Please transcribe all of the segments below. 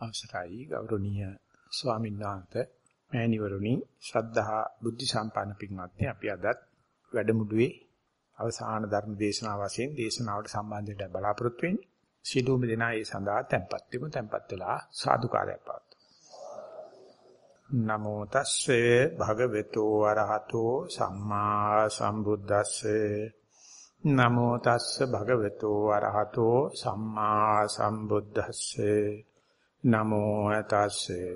අවසරයි ගෞරවනීය ස්වාමීන් වහන්සේ. මෑණිවරුනි ශ්‍රද්ධා බුද්ධ සම්පන්න පින්වත්නි අපි අදත් වැඩමුළුවේ අවසාන ධර්ම දේශනාව වශයෙන් දේශනාවට සම්බන්ධ වෙන්න බලාපොරොත්තු වෙන්නේ. සිළුම දෙනා ඒ සඳහා tempත් වෙමු. tempත් වෙලා සාදුකාරයක් පවත්වමු. නමෝ තස්සේ භගවතු වරහතෝ සම්මා සම්බුද්දස්සේ. නමෝ තස්ස භගවතු වරහතෝ සම්මා සම්බුද්දස්සේ. නමෝ තස්සේ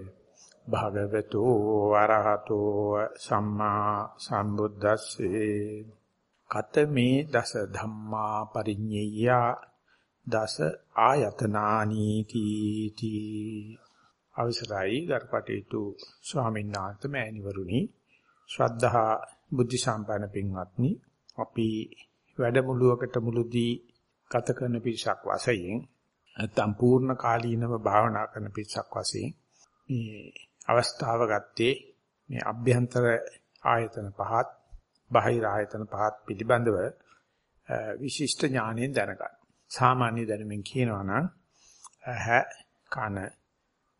භගවතු වරහතෝ සම්මා සම්බුද්දස්සේ. කතමේ දස ධම්මා පරිඤ්ඤය දස ආයතනානි තීති අවසරයි ගරුකටේතු ස්වාමීන් වහන්සේ මෑණිවරුනි. ශ්‍රද්ධා බුද්ධ සම්පන්න පින්වත්නි අපි වැඩමුළුවකට මුලදී ගත කරන පිරිසක් වශයෙන් නැත්නම් පූර්ණ කාලීනව භාවනා කරන පිරිසක් වශයෙන් මේ අවස්ථාව ගත්තේ මේ අභ්‍යන්තර ආයතන පහත් බාහිර ආයතන පහත් පිළිබඳව විශිෂ්ට ඥාණයෙන් දැනගන්න. සාමාන්‍ය දැනුමින් කියනවා නම් ඇහ කන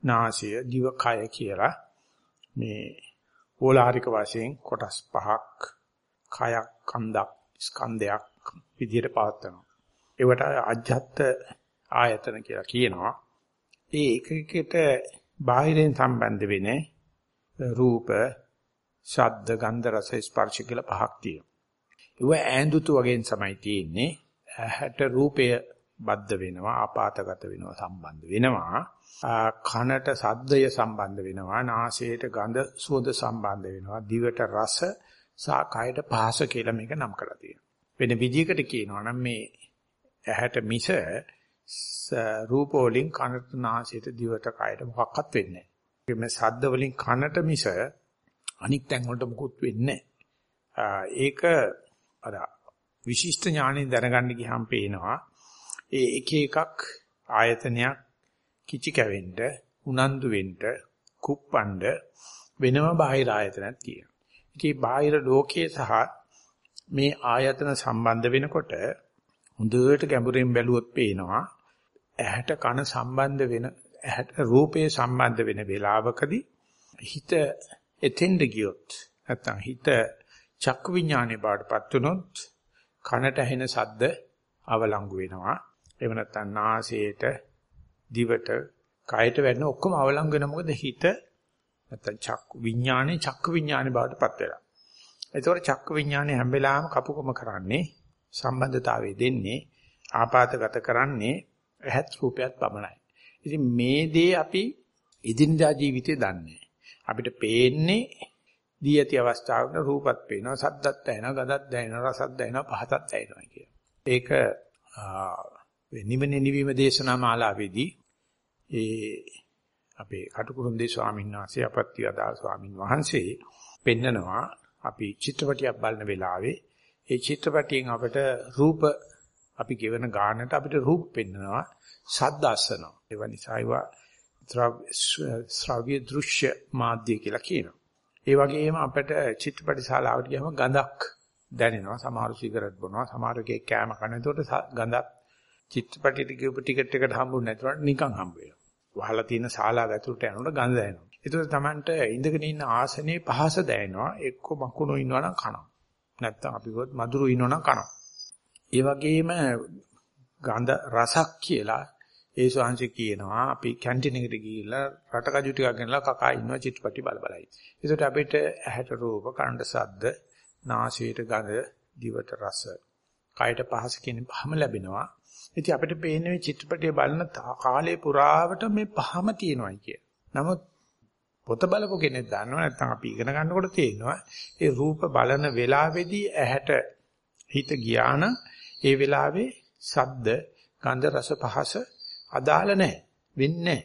නාසය දිව කය කියලා මේ ඕලාරික වශයෙන් කොටස් පහක් කයක් කන්දක් ස්කන්ධයක් විදිහට පවත්නවා. ඒවට අජ්ජත් ආයතන කියලා කියනවා. ඒ එක එකට බාහිරෙන් සම්බන්ධ වෙන රූප, ශබ්ද, ගන්ධ, රස, ස්පර්ශ කියලා පහක් තියෙනවා. ඒව ඈඳුතු වගේන් තමයි තියෙන්නේ. ඇහැට රූපය බද්ධ වෙනවා, ආපాతගත වෙනවා, සම්බන්ධ වෙනවා. කනට සද්දය සම්බන්ධ වෙනවා, නාසයට ගඳ සුවඳ සම්බන්ධ වෙනවා, දිවට රස, සා කයට පහස කියලා මේක නම් කරලා තියෙනවා. වෙන විදිහකට කියනවා නම් මේ ඇහැට මිස රූප වලින් කනට නාසයට දිවට කයට මොකක්වත් වෙන්නේ නැහැ. මේ ශබ්ද වලින් කනට මිස අනික් තැන් වලට මොකුත් වෙන්නේ ඒක අර විශිෂ්ට ඥාණයෙන් දැනගන්න ගියාම පේනවා ඒ එක එකක් ආයතනයක් කිචි කැවෙන්න උනන්දු වෙන්න කුප්පණ්ඩ වෙනම බාහිර ආයතනක් තියෙනවා. ඉතින් බාහිර ලෝකයේ සහ මේ ආයතන සම්බන්ධ වෙනකොට හොඳට ගැඹුරින් බැලුවොත් පේනවා ඇහැට කන සම්බන්ධ වෙන ඇහැට රූපේ සම්බන්ධ වෙන වෙලාවකදී හිත එතෙන්ද ගියොත් නැත්නම් හිත චක්ක විඥානේ බාටපත් වුනොත් කනට ඇහෙන ශබ්ද අවලංගු වෙනවා. එහෙම නැත්නම් නාසයට දිවට කයට වැටෙන ඔක්කොම අවලංගු වෙනවා මොකද හිත නැත්නම් චක්ක විඥානේ චක්ක විඥානේ බාටපත් වෙලා. ඒතකොට චක්ක විඥානේ හැම වෙලාවෙම කපුකම කරන්නේ සම්බන්ධතාවය දෙන්නේ ආපాతගත කරන්නේ ඇහත් රූපයත් පමණයි. ඉතින් මේ දේ අපි ඉදිනදා ජීවිතේ දන්නේ. අපිට පේන්නේ දී ඇති අවස්ථාවක රූපත් පේනවා, සද්දත් දැනෙනවා, ගඳත් දැනෙනවා, රසත් දැනෙනවා, පහසත් දැනෙනවා කියන. ඒක නිවන නිවීම දේශනා මාලාවේදී ඒ අපේ කටුකුරුන්දේ ස්වාමීන් වහන්සේ අපත්‍ය අදා ස්වාමීන් වහන්සේ පෙන්නනවා අපි චිත්‍රපටියක් බලන වෙලාවේ ඒ චිත්‍රපටියෙන් අපිට රූප අපි ගෙවන ගානට අපිට රූප පෙන්නනවා ශබ්ද අසනවා. ඒ නිසා ඒවා ශ්‍රව්‍ය දෘශ්‍ය මාධ්‍ය කියලා කියනවා. ඒ වගේම අපිට චිත්‍රපටි ශාලාවට ගියම ගඳක් දැනෙනවා. සමහර සිගරට් බොනවා සමහරකේ කෑම කන. එතකොට ගඳක් චිත්‍රපටියට ගිහපු ටිකට් එකට හම්බුනේ නැතුනට නිකන් හම්බ වෙනවා. වහලා තියෙන ශාලාව ඇතුළට යනකොට ගඳ දැනෙනවා. ඒතකොට Tamanට ඉඳගෙන ඉන්න ආසනේ පහස දැනෙනවා. එක්ක මකුණු ඉන්නවනම් කනවා. නැත්තම් අපි ගොත් මధుරු ඉන්නවනම් කනවා. ඒ වගේම ගඳ රසක් කියලා ඒ ශාංශ කියනවා අපි කැන්ටින් එකට ගිහිල්ලා රටකජු ටිකක් ගෙනලා කකා ඉන්නවා චිත්‍රපටි බල බලයි. ඒකට අපිට ඇහැට රූප, කනට ශබ්ද, නාසයට ගඳ, දිවට රස, කයට පහස කියන පහම ලැබෙනවා. ඉතින් අපිට පේන්නේ මේ චිත්‍රපටිය බලන කාලේ පුරාවට මේ පහම තියෙනවායි කිය. නමුත් පොත බලපු කෙනෙක් දන්නවා නැත්නම් අපි ඉගෙන ගන්නකොට තේරෙනවා ඒ රූප බලන වෙලාවේදී ඇහැට හිත ගියා නම් ඒ වෙලාවේ සද්ද ගන්ධ රස පහස අදාළ නැහැ. වෙන්නේ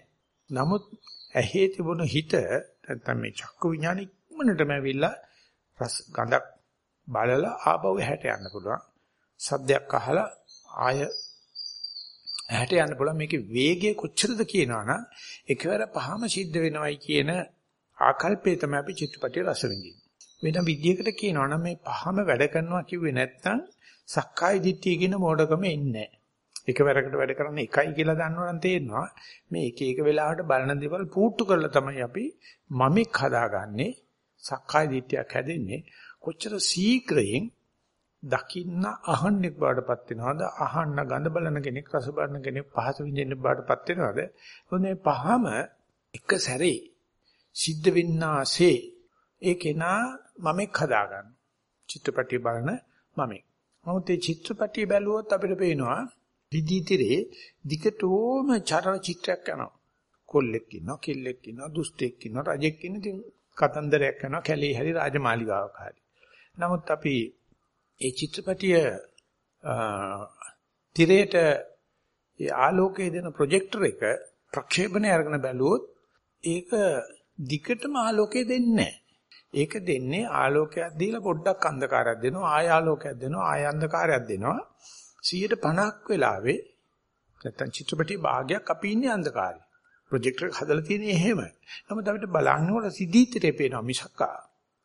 නමුත් ඇහි තිබුණු හිත නැත්නම් මේ චක්කු විඥාන ඉක්මනටම ඇවිල්ලා රස ගඳක් බලලා ආපහු ඇහැට යන්න පුළුවන්. සද්දයක් අහලා ආය ඇහැට යන්න පුළුවන්. මේකේ වේගය කොච්චරද කියනවනම් එකවර පහම සිද්ධ වෙනවයි කියන ආකල්පේ තමයි අපි චිත්‍රපටිය රස විඳින්නේ. වෙන විදියකට කියනවනම් මේ පහම වැඩ කරනවා කිව්වේ නැත්නම් සක්කාය දිට්ඨිය කියන මෝඩකම එන්නේ එකවරකට වැඩ කරන්න එකයි කියලා දන්නවනම් තේරෙනවා. මේ එක එක වෙලාවට බලන දේවල් පුට්ටු කරලා තමයි අපි මමෙක් හදාගන්නේ සක්කාය දිට්ඨියක් හැදෙන්නේ. කොච්චර ශීඝ්‍රයෙන් දකින්න අහන්නෙක් බාටපත් වෙනවද? අහන්න ගඳ බලන කෙනෙක් රස බලන කෙනෙක් පහස විඳින්න බාටපත් වෙනවද? මොනේ පහම එක සැරේ සිද්ධ වෙන්නාසේ ඒ කෙනා මමෙක් හදාගන්න. චිත්‍රපටිය බලන මමෙක්. නමුත් මේ චිත්‍රපටිය බැලුවොත් අපිට පේනවා විදීතිරේ දිගටම චරණ චිත්‍රයක් යනවා. කොල්ලෙක් ඉන්නවා කෙල්ලෙක් ඉන්නවා දුෂ්ටෙක් ඉන්නවා රජෙක් ඉන්න ඉතින් කතන්දරයක් යනවා කැලේ හැරි රාජමාලිගාවක හැරි. නමුත් අපි ඒ චිත්‍රපටිය තිරේට ඒ ආලෝකයේ දෙන ප්‍රොජෙක්ටර් එක ප්‍රක්ෂේපණය අරගෙන බැලුවොත් ඒක දිගටම ආලෝකය දෙන්නේ ඒක දෙන්නේ ආලෝකයක් දීලා පොඩ්ඩක් අන්ධකාරයක් දෙනවා ආය ආලෝකයක් දෙනවා ආය අන්ධකාරයක් දෙනවා 150ක් වෙලාවේ නැත්තම් චිත්‍රපටි භාගයක් අපි ඉන්නේ අන්ධකාරේ ප්‍රොජෙක්ටර් එක හදලා තියෙන්නේ එහෙම නමුත් අපිට බලන්නකොට සිද්ධීතරේ පේනවා මිසක්කා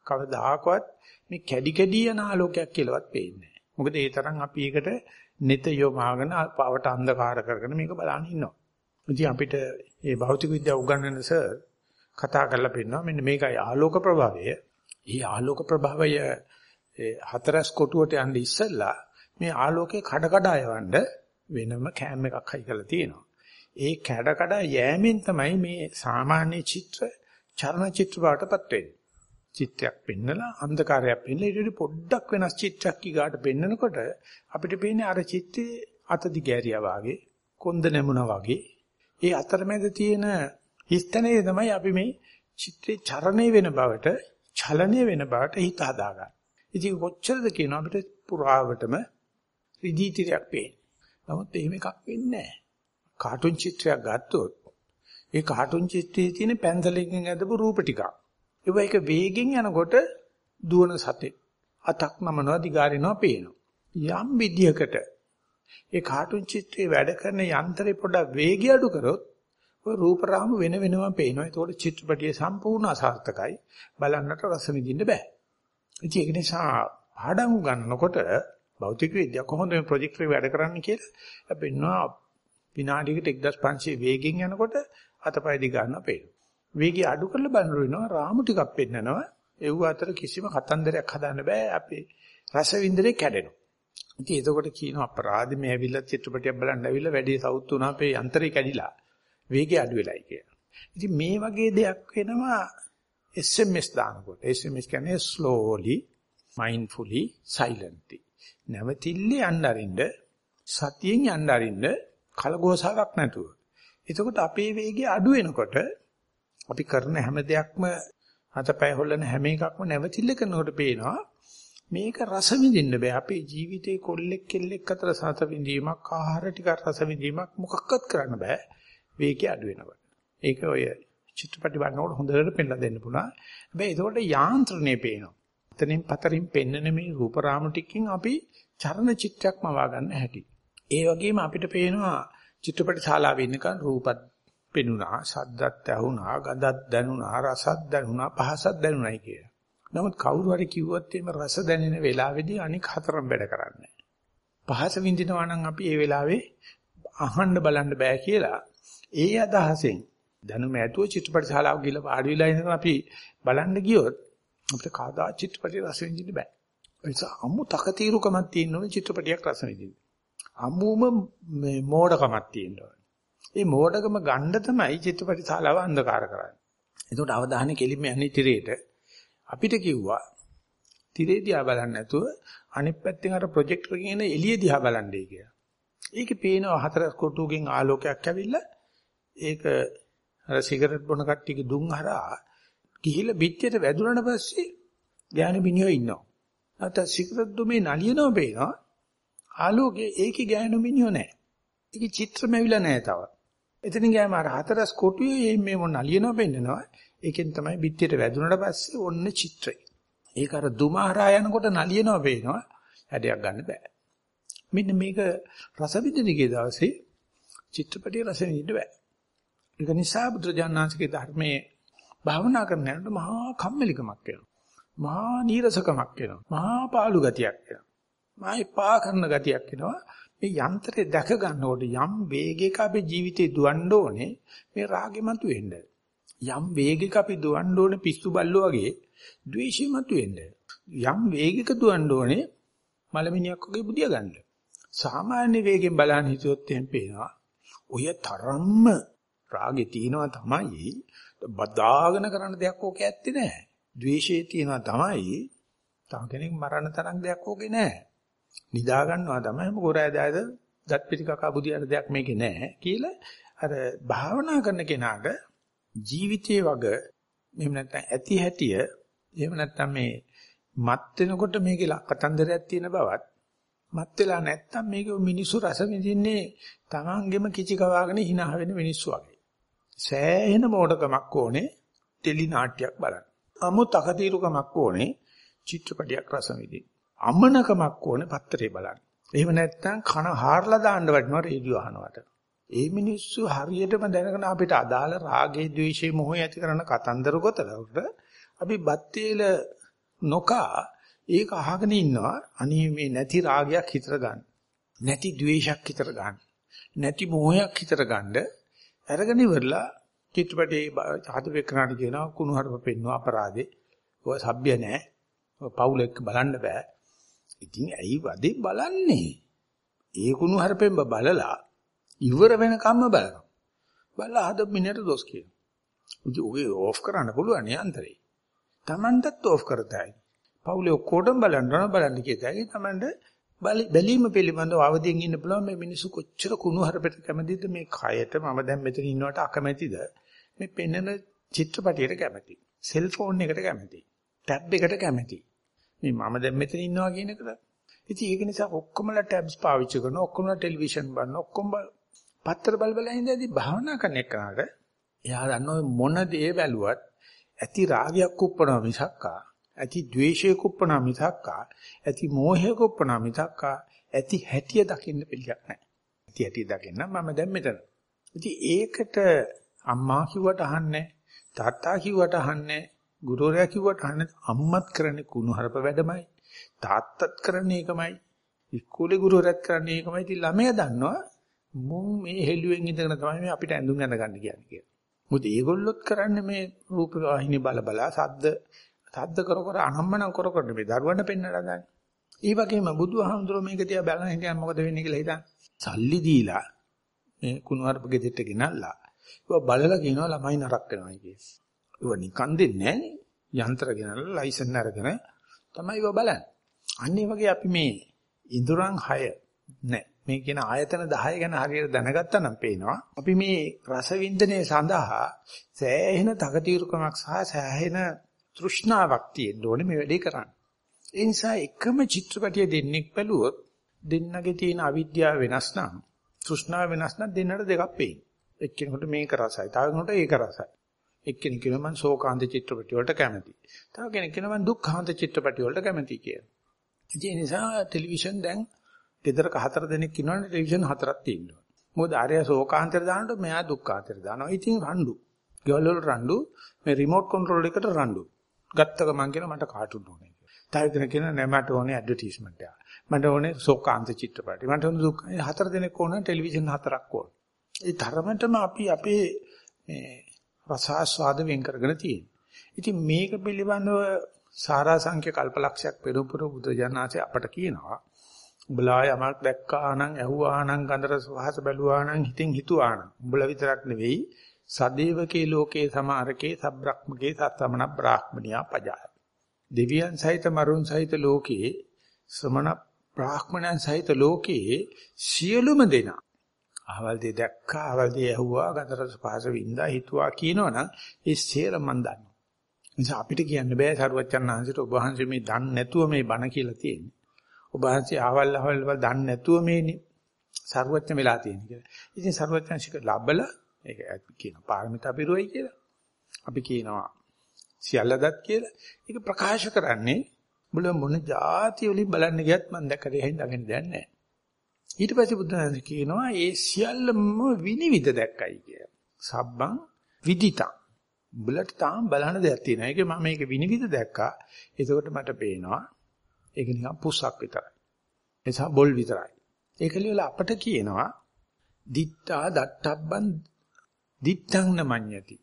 කවදාකවත් මේ කැඩි කැඩි යන ආලෝකයක් කියලාවත් පේන්නේ නැහැ. මොකද ඒ තරම් අපි ඒකට නෙත යොමාගෙන පවට අන්ධකාර කරගෙන මේක බලන් ඉන්නවා. ඉතින් අපිට මේ භෞතික විද්‍යාව උගන්වන සර් කතා කරලා පෙන්නනවා මෙන්න මේකයි ආලෝක ප්‍රභාවය. මේ ආලෝක ප්‍රභාවය හතරස් කොටුවට යන්නේ ඉස්සෙල්ලා මේ ආලෝකේ කඩ කඩ යවන්න වෙනම කෑම් එකක් හයි කරලා තියෙනවා. ඒ කඩ කඩ යෑමෙන් තමයි මේ සාමාන්‍ය චිත්‍ර චර්ණ චිත්‍ර බවටපත් වෙන්නේ. චිත්‍රයක් පෙන්නලා අන්ධකාරයක් පෙන්නලා ඊට පොඩ්ඩක් වෙනස් චිත්‍රයක් ඊගාට පෙන්නකොට අපිට පේන්නේ අර චිත්‍රයේ අත දිගෑරියා වාගේ කොන්ද නැමුණා වාගේ ඒ අතරමැද තියෙන හිස්තනේ තමයි අපි මේ චිත්‍රේ චරණය වෙන බවට චලනය වෙන බවට හිත හදාගන්න. ඉතින් කොච්චරද කියන අපිට පුරාවටම රිදී තිරයක් පේන්නේ. නමුත් එහෙම එකක් වෙන්නේ නැහැ. කාටුන් චිත්‍රයක් ගත්තොත් ඒ කාටුන් චිත්‍රයේ තියෙන පැන්සලකින් ඇදපු රූප ටිකක් ඒවා එක වේගෙන් යනකොට දුවන සතේ අතක් නමනවා දිගාරිනවා පේනවා. යම් විදියකට ඒ කාටුන් චිත්‍රයේ වැඩ කරන යන්ත්‍රේ පොඩ්ඩක් වේගය අඩු කරොත් ඔය රූප රාමු වෙන වෙනම පේනවා. ඒතකොට චිත්‍රපටිය සම්පූර්ණ අසාර්ථකයි. බලන්නට රස විඳින්න බෑ. ඉතින් ඒක නිසා පාඩම් ගන්නකොට භෞතික විද්‍යාව කොහොමද මේ ප්‍රොජෙක්ට් එක වැඩ කරන්නේ කියලා අපෙන්නවා විනාඩියකට 1500 වේගෙන් යනකොට අතපය දිගානවා පේනවා. වේගය අඩු කරලා බලනකොට වෙනවා රාමු ටිකක් පෙන්නනවා. ඒව අතර කිසිම කතන්දරයක් හදාන්න බෑ. අපේ රස වින්දනේ කැඩෙනවා. ඉතින් එතකොට කියනවා අපරාධ මේ ඇවිල්ලා චිත්‍රපටියක් බලන්න ඇවිල්ලා වැඩි සවුත් වුණා අපේ යන්ත්‍රය කැඩිලා. වේගය අඩු වෙලයි කියලා. ඉතින් මේ වගේ දෙයක් වෙනවා SMS දානකොට. SMS කියන්නේ slowly, mindfully, silently. නැවතිල්ලේ යන්න අරින්න සතියෙන් යන්න අරින්න කලගෝසාවක් නැතුව. එතකොට අපේ වේගය අඩු වෙනකොට අපි කරන හැම දෙයක්ම අතපය හොල්ලන හැම එකක්ම නැවතිල්ල කරනකොට පේනවා මේක රස විඳින්න බෑ අපේ ජීවිතේ කොල්ලෙක් කෙල්ලෙක් අතර සත විඳීමක් ආහාර ටික රස විඳීමක් මොකක්වත් කරන්න බෑ වේගය අඩු වෙනකොට. ඒක ඔය චිත්‍රපටි බලනකොට හොඳට පෙන්නලා දෙන්න පුළුවන්. හැබැයි ඒකට යාන්ත්‍රණය පේනවා. එතනින් පතරින් පෙන්නන මේ රූප රාමු ටිකකින් අපි චරණ චිත්‍රයක්ම වා ගන්න හැටි. ඒ වගේම අපිට පේනවා චිත්‍රපට ශාලාවේ ඉන්නකන් රූපත් පෙනුණා, සද්දත් ඇහුණා, ගඳත් දැනුණා, රසත් දැනුණා, පහසත් දැනුණයි කියලා. නමුත් කවුරු හරි කිව්වොත් එහෙම රස දැනෙන වෙලාවේදී අනික් හතරම වැඩ කරන්නේ පහස විඳිනවා නම් අපි ඒ වෙලාවේ අහන්න බලන්න බෑ කියලා ඒ අදහසෙන් දැනුම ඇතුව චිත්‍රපට ශාලාව ගිහලා වාඩි වෙලා ඉඳන් අපි බලන්න ගියොත් අපිට කවදා චිත්‍රපටි රස විඳින්න බෑ. ඒ නිසා අමු තකතිරුකමක් තියෙන ඕනේ චිත්‍රපටියක් රස විඳින්න. අමුම මේ මෝඩකමක් තියෙනවා. ඒ මෝඩකම ගන්න තමයි චිත්‍රපටි ශාලාව අන්ධකාර කරන්නේ. එතකොට අවධානය කෙලින්ම යන්නේ තිරේට. අපිට කිව්වා තිරේ දිහා බලන්න නැතුව අනිත් පැත්තෙන් අර ප්‍රොජෙක්ටර් එකකින් එන එළිය දිහා බලන්නයි කියලා. ඒකේ පේනවා හතර කොටුවකින් ආලෝකයක් ඇවිල්ලා ඒක අර සිගරට් බොන කට්ටියගේ දුම් හරහා ගිහිල්ලා පිටියට වැදුනට පස්සේ ඥාන මිනිහෝ ඉන්නවා. නැත්නම් සිගරට් දුමේ නලියනවා පේනවා. ආලෝකයේ ඒකේ ඥාන මිනිහෝ නැහැ. ඒකේ චිත්‍රම ඇවිල්ලා නැහැ තව. එතනින් ගියාම අර හතරස් කොටුවේ මේ මොන නලියනවා පෙන්නනවා. ඒකෙන් තමයි පිටියට වැදුනට පස්සේ ඔන්න චිත්‍රය. ඒක අර දුමහරා යනකොට නලියනවා පේනවා. හැඩයක් ගන්න බෑ. මෙන්න මේක රස විඳිනකේ දවසේ චිත්‍රපටිය රස විඳින්න බෑ. ඒක නිසා බුදුරජාණන්සේගේ ධර්මයේ භාවනා කරන යනකොට මහා කම්මැලිකමක් වෙනවා. මහා නීරසකමක් වෙනවා. මහා පාළු ගතියක් වෙනවා. මායි පා කරන ගතියක් එනවා. මේ යන්ත්‍රය දැක ගන්නකොට යම් වේගයක අපේ ජීවිතේ දුවන්න ඕනේ මේ රාගෙ මතුවෙන්න. යම් වේගයක අපි දුවන්න ඕනේ පිස්සු බල්ලෝ වගේ ද්වේෂෙ මතුවෙන්න. යම් වේගයක දුවන්න ඕනේ මලමිනියක් වගේ බුදිය ගන්න. සාමාන්‍ය වේගෙන් බලන්න හිතුවොත් එහෙම පේනවා. ඔය තරම්ම රාගේ තියනවා තමයි බදාගෙන කරන්න දෙයක් ඕකේ ඇත්තේ නැහැ. ද්වේෂයේ තියනවා තමයි තව කෙනෙක් මරණ තරම් දෙයක් ඕකේ නැහැ. නිදා ගන්නවා තමයි මොකෝරෑදායද දත් පිටිකක බුදියන දෙයක් මේකේ නැහැ කියලා අර භාවනා කරන කෙනාට ජීවිතයේ වග එහෙම නැත්නම් ඇති හැටිය එහෙම නැත්නම් මේ මත් වෙනකොට මේකේ කතන්දරයක් තියෙන බවත් මත් වෙලා නැත්නම් මේක මිනිස්සු රස විඳින්නේ තමන්ගෙම කිචි කවාගෙන hina වෙන මිනිස්සු වගේ. සෑහෙන මෝඩකමක් ඕනේ ටෙලි නාට්‍යයක් බලන්න. අමුත් අකතීරුකමක් ඕනේ චිත්‍රපටයක් රස විඳින්න. අමනකමක් ඕනේ පත්තරේ බලන්න. එහෙම නැත්නම් කන හාරලා දාන්න වටිනවා රේඩියෝ අහනවට. ඒ මිනිස්සු හරියටම දැනගෙන අපිට අදාළ රාගේ ద్వේෂේ මොහේ ඇති කරන කතන්දර ගොතලකට අපි බත්තේල නොකා ඒක අහගෙන ඉන්නවා අනේ මේ නැති රාගයක් හිතර ගන්න. නැති ద్వේෂයක් හිතර ගන්න. නැති මොහයක් හිතර ගන්නේ අරගෙන ඉවරලා චිත්‍රපටයේ හදපේ කරාට කියනවා කුණු හරප පෙන්වන අපරාධේ. ඔය සભ્ય නැහැ. ඔය පවුල එක්ක බලන්න බෑ. ඉතින් ඇයි වදේ බලන්නේ? ඒ කුණු හරපෙන් බලලා ඉවර වෙනකම්ම බලනවා. බලලා හද මිනිහට දොස් කියනවා. ඉතින් ඔගේ ඕෆ් කරන්න පුළුවන් යන්ත්‍රේ. Tamanටත් ඕෆ් කරතයි. පවුලේ ඔක්කොටම බලන්න ඕන බලන්න කියතයි. Tamanට බැලීම පිළිබඳව අවදියෙන් ඉන්න පුළුවන් මේ මිනිස්සු කොච්චර කුණු හරපෙට කැමතිද? මේ කයට මම දැන් මෙතන ඉන්නවට අකමැතිද? මේ පෙන්වන චිත්‍රපටියට කැමති. සෙල්ෆෝන් එකට කැමති. ටැබ් එකට කැමති. මේ මම දැන් මෙතන ඉන්නවා කියන එකට ඉතින් ඒක නිසා ඔක්කොමලා ටැබ්ස් පාවිච්චි කරනවා ඔක්කොමලා ටෙලිවිෂන් බලන ඔක්කොම පත්තර බල බල ඉඳදී භාවනා කරන එකට එයා දන්නවා මොන දේ බැලුවත් ඇති රාගයක් කුප්පනවා මිසක්කා. ඇති ද්වේෂයක් කුප්පනවා මිසක්කා ඇති මෝහයක් කුප්පනවා මිසක්කා ඇති හැටිය දකින්න පිළියක් නැහැ. ඇති හැටිය දකින්න මම දැන් මෙතන. ඉතින් ඒකට අම්මා කිව්වට අහන්නේ තාත්තා කිව්වට අහන්නේ ගුරුවරයා කිව්වට අහන්නේ අම්මත් කරන්නේ කුණුහරුප වැඩමයි තාත්තත් කරන්නේ ඒකමයි ඉස්කෝලේ ගුරුවරයාත් කරන්නේ ඒකමයි ඉතින් ළමයා දන්නවා මුන් මේ හෙළුවෙන් ඉඳගෙන තමයි මේ අපිට ඇඳුම් අඳ ගන්න කියන්නේ කියලා. මොකද ඒගොල්ලොත් කරන්නේ මේ රූප වාහිනී බල බල සද්ද සද්ද කර කර අනම්මනම් කර කර මේ දරුවන්ට පෙන්වලා දාන්නේ. ඒ වගේම බුදුහාමුදුරුවෝ මේක තියා බලන හිටියන් මොකද වෙන්නේ කියලා හිතන්න. සල්ලි දීලා මේ කුණුහරුප ගෙදෙට්ට ගෙනල්ලා ඒක බලලා කියනවා ළමයි නරක වෙනවා කියලා. ඒක නිකන් දෙන්නේ නැහැ යන්ත්‍ර ගෙනල්ලා ලයිසන් අරගෙන තමයි ඒක බලන්නේ. අන්න ඒ වගේ අපි මේ ඉඳුරන් 6 නෑ මේ කියන ආයතන 10 ගැන හරියට දැනගත්තා නම් පේනවා අපි මේ රස වින්දනයේ සඳහා සෑහෙන තකතිරුකමක් සහ සෑහෙන තෘෂ්ණාවක් තියෙන්න ඕනේ මේ වැඩේ කරන්න. ඒ නිසා එකම චිත්‍රපටිය දෙන්නෙක් බැලුවොත් දෙන්නගේ තියෙන අවිද්‍යාව වෙනස් නම් තෘෂ්ණාව වෙනස් නම් දෙන්නට දෙකක් පේනවා. එක්කෙනෙකුට මේක රසයි, තව කෙනෙකුට ඒක රසයි. එක්කෙනෙක් කියනවා මම ශෝකාන්ත චිත්‍රපටි වලට කැමතියි. තව කෙනෙක් කියනවා මම දුක්ඛාන්ත චිත්‍රපටි වලට කැමතියි කියලා. ඒ නිසා ටෙලිවිෂන් දැන් ගෙදරක හතර දෙනෙක් ඉන්නවනේ ටෙලිවිෂන් හතරක් තියෙනවා. මොකද ආර්ය ශෝකාන්තයට දානකොට මෙයා දුක්ඛාන්තයට දානවා. ඉතින් රණ්ඩු. ගෙවල් වල රණ්ඩු මේ රිමෝට් කන්ට්‍රෝල් එකට රණ්ඩු. ගත්තක මං කියන මට කාටුන් ඕනේ කියලා. තව කෙනෙක් කියන නෑ මට ඕනේ ඇඩ්වර්ටයිස්මන්ට් එක. මට ඕනේ ශෝකාන්ත චිත්‍රපටි. මට ඕනේ දුක් හතර දෙනෙක් ඕන ටෙලිවිෂන් හතරක් ඕන. ඒ තරමටම අපි අපේ මේ රසාස්වාද වෙන් කරගෙන තියෙනවා. ඉතින් මේක පිළිබඳව සාරාංශික කල්පලක්ෂයක් පෙරපුර බුදුජානනාංශය අපට කියනවා. උඹලා යමක් දැක්කා නම් ඇහුවා නම් ගන්ධර සහස බැලුවා නම් හිතින් හිතුවා නම් උඹලා විතරක් නෙවෙයි සදේවකේ ලෝකේ සමාරකේ සබ්‍රක්මකේ සත්තමන බ්‍රාහ්මණියා පජාය. දෙවියන් සහිත මරුන් සහිත ලෝකේ ශ්‍රමණ බ්‍රාහ්මණයන් සහිත ලෝකේ සියලුම දෙනා අහවල් දේ දැක්කා අහවල් දේ ඇහුවා ගන්ධර සහස වින්දා හිතුවා කියනවනම් ඒ සියල්ල මන් දන්නවා. නිසා අපිට කියන්න බෑ සරුවච්චන් ආහන්සේට ඔබ වහන්සේ මේ දන්නේ නැතුව මේ බණ කියලා තියෙන්නේ. ඔබ වහන්සේ ආවල් ආවල් වල දන්නේ නැතුව මේ සරුවච්චන් වෙලා තියෙන කියලා. ඉතින් සරුවච්චන් ශික ලබල ඒක කියන පාරමිතා පිරුවයි කියලා. අපි කියනවා සියල්ලදත් කියලා. ඒක ප්‍රකාශ කරන්නේ මුල මොන જાති වලින් බලන්න ගියත් මම දැක්කට එහෙන් දගෙන දෙයක් නැහැ. ඊට පස්සේ බුදුහාම කියනවා ඒ සියල්ලම විනිවිද දැක්කයි කිය. සබ්බං විදිතං උඹලට තාම බලන්න දෙයක් තියෙනවා. ඒක මම මේක විනිවිද දැක්කා. එතකොට මට පේනවා ඒක නිකන් පුස්සක් විතරයි. එසා බොල් විතරයි. ඒක ලියලා අපට කියනවා දිත්තා දට්ටබ්බන් දිත්තං නමඤ්ඤති.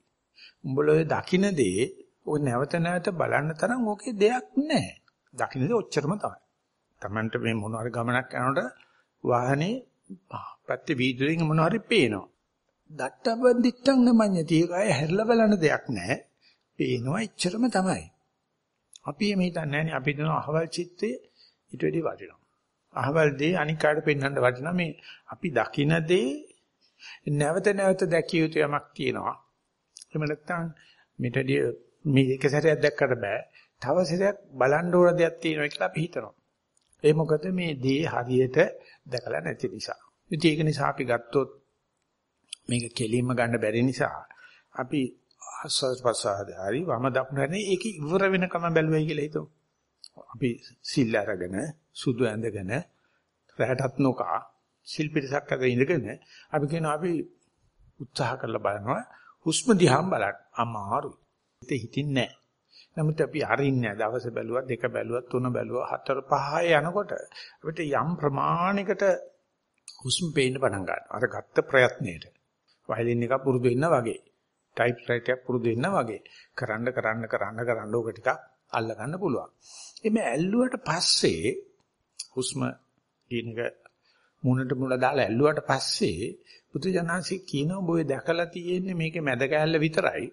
උඹලෝ දකින්න දේ ඔය නැවත නැවත බලන්න තරම් ඕකේ දෙයක් නැහැ. දකින්න දේ ඔච්චරම තමයි. Tamanට මේ මොන හරි ගමනක් යනකොට වාහනේ පැත්තේ වීදුරෙන් මොන හරි පේනවා. දට්ටබ්බන් දිත්තං නමඤ්ඤති. ඒකයි හැරලා බලන්න දෙයක් නැහැ. පේනවා එච්චරම තමයි. අපි මේ හිතන්නේ නැහැ අපි දෙන අහවල් චිත්තේ ඊට වැඩි වටිනවා. අහවල් දේ අනික් කාට පෙන්වන්න වටිනා මේ අපි දකින දේ නැවත නැවත දැකිය යුතු යමක් තියෙනවා. එහෙම නැත්නම් මෙතනදී මේ එක සැරයක් දැක්කට බෑ. තව සැරයක් බලන්න ඕන දෙයක් තියෙනවා කියලා අපි හිතනවා. ඒ මොකද මේ දේ හරියට දැකලා නැති නිසා. ඉතින් ඒක නිසා අපි ගත්තොත් මේක කෙලින්ම ගන්න බැරි නිසා අපි ආස්වාද ප්‍රසආදී හරි වම දකුණ හරි ඒක ඉවර වෙනකම බැලුවයි කියලා හිතමු. අපි සිල් අරගෙන සුදු ඇඳගෙන රැටත් නොකා සිල් පිටසක් අතර ඉඳගෙන අපි කියනවා අපි උත්සාහ කරලා බලනවා හුස්ම දිහා බලන්න අමාරුයි. ඒක හිතින්නේ නැහැ. නමුත් අපි අරින්නේ නැහැ. දවස් බැලුවා, දෙක බැලුවා, තුන බැලුවා, හතර පහේ යනකොට අපිට යම් ප්‍රමාණයකට හුස්ම පේන්න පටන් ගන්නවා. අර ගත්ත ප්‍රයත්නයේට. වයලින් එක පුරුදු වෙන්න වගේ. ටයිප් රයිටර් එකක් පුරුදු වෙන්න වගේ. කරන්න කරන්න කරන්න කරන්න ඕක ටිකක් අල්ල ගන්න පුළුවන්. එimhe ඇල්ලුවට පස්සේ හුස්ම කියන එක මුණට මුණ දාලා ඇල්ලුවට පස්සේ බුදුජානසී කියනවා ඔබ ඔය දැකලා තියෙන්නේ මේකේ මැද කෑල්ල විතරයි.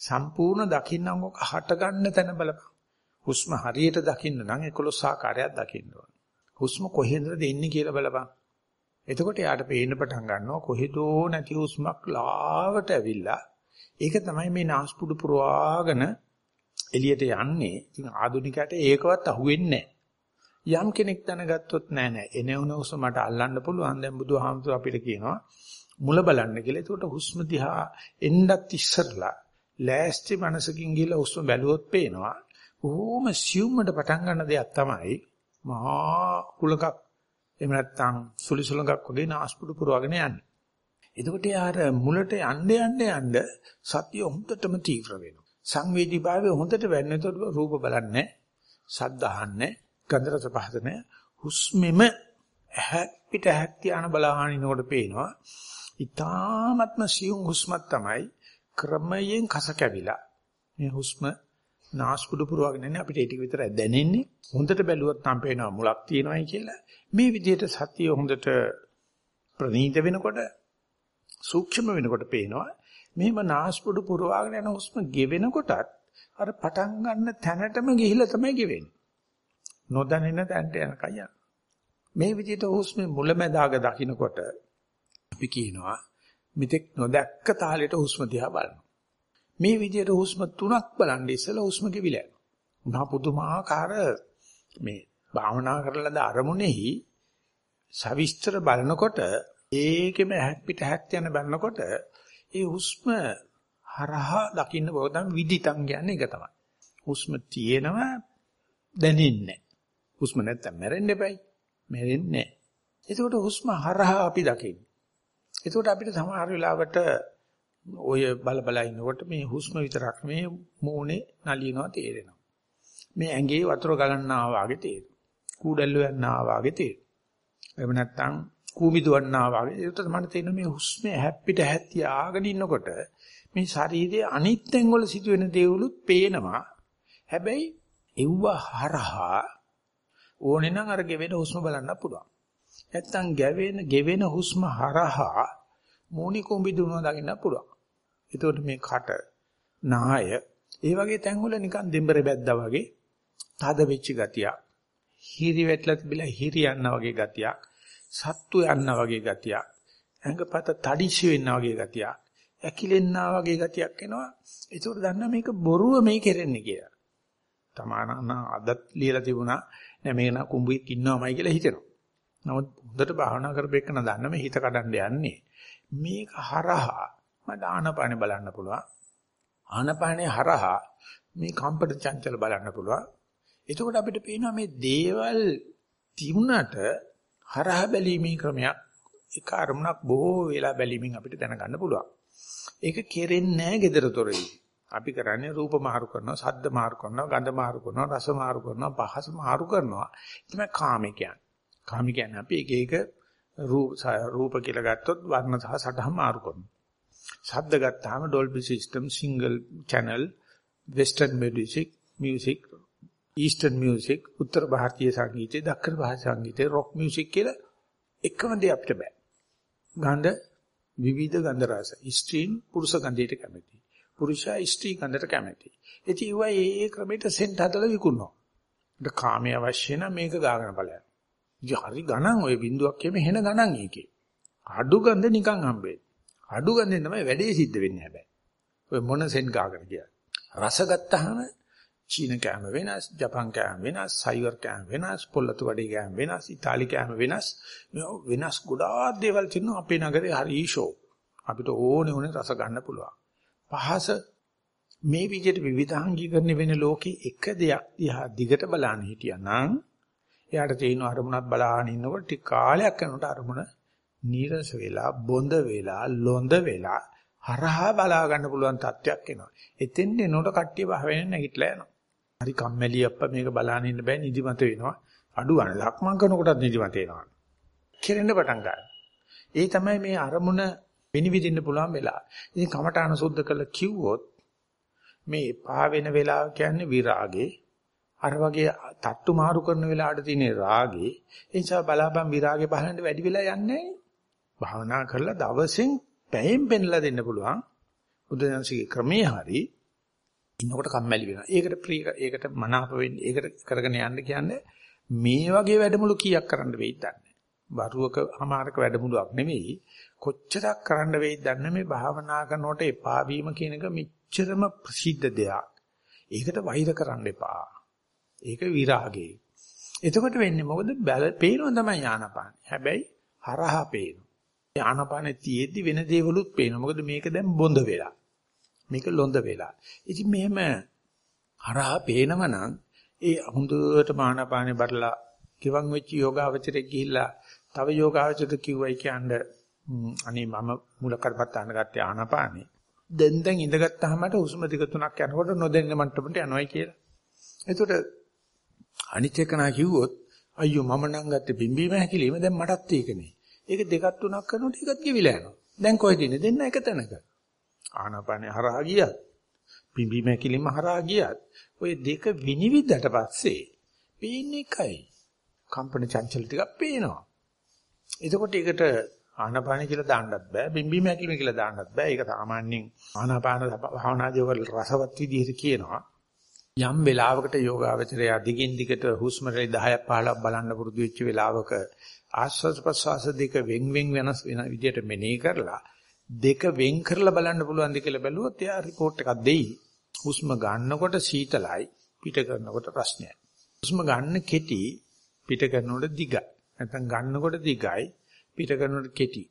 සම්පූර්ණ දකින්නම් ඔක හට ගන්න තැන බලපන්. හුස්ම හරියට දකින්න නම් 11 ආකාරයක් දකින්න ඕන. හුස්ම කොහෙන්ද දෙන්නේ කියලා බලපන්. එතකොට යාට පේන්න පටන් ගන්නවා කොහෙදෝ නැති හුස්මක් ලාවට ඇවිල්ලා ඒක තමයි මේ නාස්පුඩු පුරවාගෙන එළියට යන්නේ. ඉතින් ආදුනිකයට ඒකවත් අහුවෙන්නේ යම් කෙනෙක් දැනගත්තොත් නෑ නෑ එනවන හුස්ම මට අල්ලන්න පුළුවන්. දැන් බුදුහාමුදුර අපිට කියනවා මුල බලන්න කියලා. ඒකට හුස්ම දිහා එන්නත් ඉස්සරලා ලෑස්ති මනසකින් ගිහලා හුස්ම බැලුවොත් පේනවා. බොහොම සියුම්මට පටන් ගන්න දෙයක් තමයි මහා කුලකක් එහෙම නැත්නම් සුලිසුලඟක් වගේ නාස්පුඩු පුරවගෙන යන්නේ. එතකොට යාර මුලට යන්න යන්න යන්න සතිය හොඳටම තීව්‍ර වෙනවා. සංවේදීභාවය හොඳට වෙන්නේ එතකොට රූප බලන්නේ, ශබ්ද අහන්නේ, ගන්ධ රස පහස නැහැ. හුස්මෙම ඇහ පිට ඇහක් තියාන බලහනිනකොට පේනවා. ඊ타ත්ම සියුම් හුස්මක් තමයි ක්‍රමයෙන් කස කැවිලා. මේ හුස්ම නාස්පුඩු පුරවගෙන ඉන්නේ අපිට ඒ ටික විතරයි දැනෙන්නේ. හොඳට බැලුවොත් නම් පේනවා මුලක් තියෙනවායි කියලා. මේ විදිහට සතිය හොඳට ප්‍රනීත වෙනකොට සූක්ෂම වෙනකොට පේනවා මෙහෙම නාස්පුඩු පුරවාගෙන යන හුස්ම ගෙවෙනකොටත් අර පටන් ගන්න තැනටම ගිහිලා තමයි ගෙවෙන්නේ. නොදැනෙන තැනට යනකම් යන. මේ විදිහට හුස්මේ මුලැමැදාග දකින්නකොට අපි කියනවා මිත්‍යක් නොදැක්ක තාලෙට හුස්ම දිහා බලනවා. මේ විදිහට හුස්ම තුනක් බලන් ඉස්සලා හුස්ම ගෙවිලා යනවා. උනා පුදුමාකාර මේ භාවනා කරලා ද අරමුණෙහි සවිස්තර බලනකොට ඒකෙම හැක් පිට හැක් යන බලනකොට ඒ හුස්ම හරහා දකින්න බව තමයි විදිතං කියන්නේ ඒක තමයි. හුස්ම තියෙනවා දැනෙන්නේ. හුස්ම නැත්තම් මැරෙන්න එපයි. මැරෙන්නේ නැහැ. එතකොට හුස්ම හරහා අපි දකින්නේ. එතකොට අපිට සමහර වෙලාවට ඔය බල බල ඉන්නකොට මේ හුස්ම විතරක් මේ මූණේ නලියනවා තේරෙනවා. මේ ඇඟේ වතුර ගලන්නා වාගේ තේරෙනවා. කූඩල්ල යනවා වාගේ තේරෙනවා. එහෙම නැත්නම් කූමි දුවන්නා වාගේ ඒක තමයි තේරෙන මේ හුස්මේ හැප්පිට හැත්තියාගෙන ඉන්නකොට මේ ශරීරයේ අනිත් තැන් වල සිදුවෙන දේවලුත් පේනවා. හැබැයි එව්ව හරහා ඕනේ නම් අර ගෙවෙන හුස්ම බලන්න පුළුවන්. නැත්තම් ගැවෙන ගෙවෙන හුස්ම හරහා මූණි කුඹි දුනවා දකින්න පුළුවන්. එතකොට මේ කට නාය ඒ වගේ තැන් වල නිකන් දෙඹරේ බැද්දා වගේ තද වෙච්ච ගතියක්. හිරි වැටලා තිබිලා හිරි යනවා වගේ ගතියක්. සත්තු යනවා වගේ ගතියක්. ඇඟපත තඩිසි වෙනවා වගේ ගතියක්. ඇකිලෙන්නා වගේ ගතියක් එනවා. ඒකෝට දන්නා මේක බොරුව මේ කෙරෙන්නේ කියලා. තමාන අදත් ලියලා තිබුණා නෑ මේක නා කුඹුවෙක් ඉන්නවමයි කියලා හිතෙනවා. නමුත් හොඳට භාවනා කරපෙන්න දන්න මේ හිත කඩන්න යන්නේ. මේක හරහා මට ආනපානෙ බලන්න පුළුවන්. ආනපානෙ හරහා මේ කම්පට චංචල බලන්න පුළුවන්. එතකොට අපිට පේනවා මේ දේවල් තිබුණට හරහා බැලීමේ ක්‍රමයක් එක අරමුණක් බොහෝ වෙලා බැලීමෙන් අපිට දැනගන්න පුළුවන්. ඒක කෙරෙන්නේ නැහැ gedaratorei. අපි කරන්නේ රූප මාරු කරනවා, ශබ්ද මාරු කරනවා, ගන්ධ මාරු කරනවා, රස මාරු කරනවා, පහස මාරු කරනවා. තමයි කාමේ කියන්නේ. කාමී කියන්නේ අපි එක එක රූප කියලා ගත්තොත් වර්ණ සහ සටහන් මාරු කරනවා. ශබ්ද ගත්තාම Dolby system single channel western music music eastern music උත්තර ಭಾರತೀಯ සංගීතය දක්ෂිණ ಭಾರತೀಯ සංගීතය rock music කියලා එකම දේ අපිට බෑ. ගන්ධ විවිධ ගන්ධ රස. ස්ත්‍රීන් පුරුෂ ගන්ධයට කැමති. පුරුෂයා ස්ත්‍රී ගන්ධයට කැමති. ඉතින් ඒවා ඒ ඒ ක්‍රමයට සෙන්ට් හදලා විකුණනවා. ඒක කාමයේ අවශ්‍ය නම් මේක ගාගෙන බලන්න. ඉතින් හරි ගණන් ඔය බින්දුවක් කියම හෙන ගණන් ඒකේ. අඩු ගඳ නිකන් හම්බෙන්නේ. අඩු ගඳෙන් තමයි වැඩේ සිද්ධ වෙන්නේ හැබැයි. ඔය මොන සෙන් ගාගෙන කියලා. රස ගත්තාම චීන කෑම වෙනස්, ජපන් කෑම වෙනස්, සයිවර් කෑම වෙනස්, පොල්ලතු වඩේ කෑම වෙනස්, ඉතාලි කෑම වෙනස්. වෙනස් ගොඩාක් දේවල් තියෙනවා අපේ නගරේ හරි ෂෝ. අපිට ඕනේ ඕනේ රස ගන්න පුළුවන්. පහස මේ විදිහට විවිධාංගීකරණය වෙන ලෝකේ එක දෙයක් දිහා දිගට බලන්න හිටියානම් එයාට තියෙන අරමුණක් බලාගෙන ඉන්නකොට ටික කාලයක් යනකොට අරමුණ නීරස වෙලා බොඳ වෙලා ලොඳ වෙලා හරහා බලා ගන්න පුළුවන් තත්යක් එනවා. එතෙන් එනකොට කට්ටිය පහ වෙන නැගිටලා යනවා. හරි කම්මැලි අප්පා මේක බලාගෙන ඉන්න බෑ නිදිමත වෙනවා. අඩු ගන්න ලක්මන් කරනකොටත් නිදිමත එනවා. කෙරෙන්න පටන් ගන්නවා. ඒ තමයි මේ අරමුණ විනිවිදින්න පුළුවන් වෙලා. ඉතින් කමඨාන සුද්ධ කළ කිව්වොත් මේ පහ වෙන වෙලාව කියන්නේ විරාගේ. අර වගේ තට්ටු මාරු කරන වෙලාවට තියෙන රාගේ. ඒ නිසා බලාපන් විරාගේ බලන්න වැඩි වෙලා යන්නේ භාවනා කරලා දවසින් පැයෙන් පෙන්ලා දෙන්න පුළුවන්. බුදුදහමේ ක්‍රමේ හරි ඉන්නකොට කම්මැලි වෙනවා. ඒකට ප්‍රිය ඒකට මනාප වෙන්නේ ඒකට කරගෙන යන්න කියන්නේ මේ වගේ වැඩමුළු කීයක් කරන්න වෙයිද දන්නේ. වරුවක අමාරක වැඩමුළුවක් නෙවෙයි කොච්චරක් කරන්න වෙයිද දන්නේ මේ භාවනා කරනකොට එපා වීම කියන එක මෙච්චරම ප්‍රසිද්ධ දෙයක්. ඒකට වෛර කරන්න එපා. ඒක විරාගේ. එතකොට වෙන්නේ මොකද පේනව තමයි ආනපාන. හැබැයි හරහා පේනවා. ආනපානේ තියෙද්දි වෙන දේවලුත් පේනවා. මොකද මේක දැන් බොඳ වෙලා. මේක ලොඳ වෙලා. ඉතින් මෙහෙම හරහා පේනවනම් ඒ හොඳට ආනපානේ බරලා කිවන් වෙච්ච යෝගාවචරෙක් ගිහිල්ලා තව යෝගාවචරට කිව්වයි කියන්නේ අනේ මම මුල කරපත් ගන්න ගත්තේ ආනපානේ. දැන් දැන් ඉඳගත්තාම මට හුස්ම දෙක තුනක් යනකොට නොදෙන්න මට්ටමට යනවායි කියලා. එතකොට අනිත් එක නා කිව්වොත් අයියෝ මම නම් ගත්තේ පිම්බීම හැකිලිම දැන් මටත් ඒකනේ. ඒක දෙකක් තුනක් කරනකොට ඒකත් ගෙවිලා යනවා. දැන් කොහෙද ඉන්නේ? දෙන්න එක තැනක. ආනාපානේ හරහා ගියත් පිම්බීම හැකිලිම හරහා ගියත් ඔය දෙක විනිවිදට පස්සේ පේන්නේ එකයි. කම්පන චංචල ටිකක් පේනවා. එතකොට ඒකට ආනාපාන කියලා දාන්නත් බෑ බිම්බීම හැකිලිම කියලා දාන්නත් බෑ ඒක සාමාන්‍යයෙන් ආනාපාන භාවනාදී වල රසවත් විදිහට කියනවා යම් වෙලාවකට යෝගාවචරය දිගින් දිගට හුස්ම රැලි 10ක් 15ක් බලන්න පුරුදු වෙච්ච වෙලාවක ආස්වාද ප්‍රසවාස දෙක වෙන් වෙන් වෙනස් වෙන විදියට මෙනෙහි කරලා දෙක වෙන් කරලා බලන්න පුළුවන් ද කියලා බැලුවොත් එයා report එකක් දෙයි. හුස්ම ගන්නකොට සීතලයි පිට කරනකොට ප්‍රශ්නයයි. හුස්ම ගන්න කෙටි පිට කරනකොට දිගයි. නැත්නම් ගන්නකොට දිගයි පිට කරනකොට කෙටි.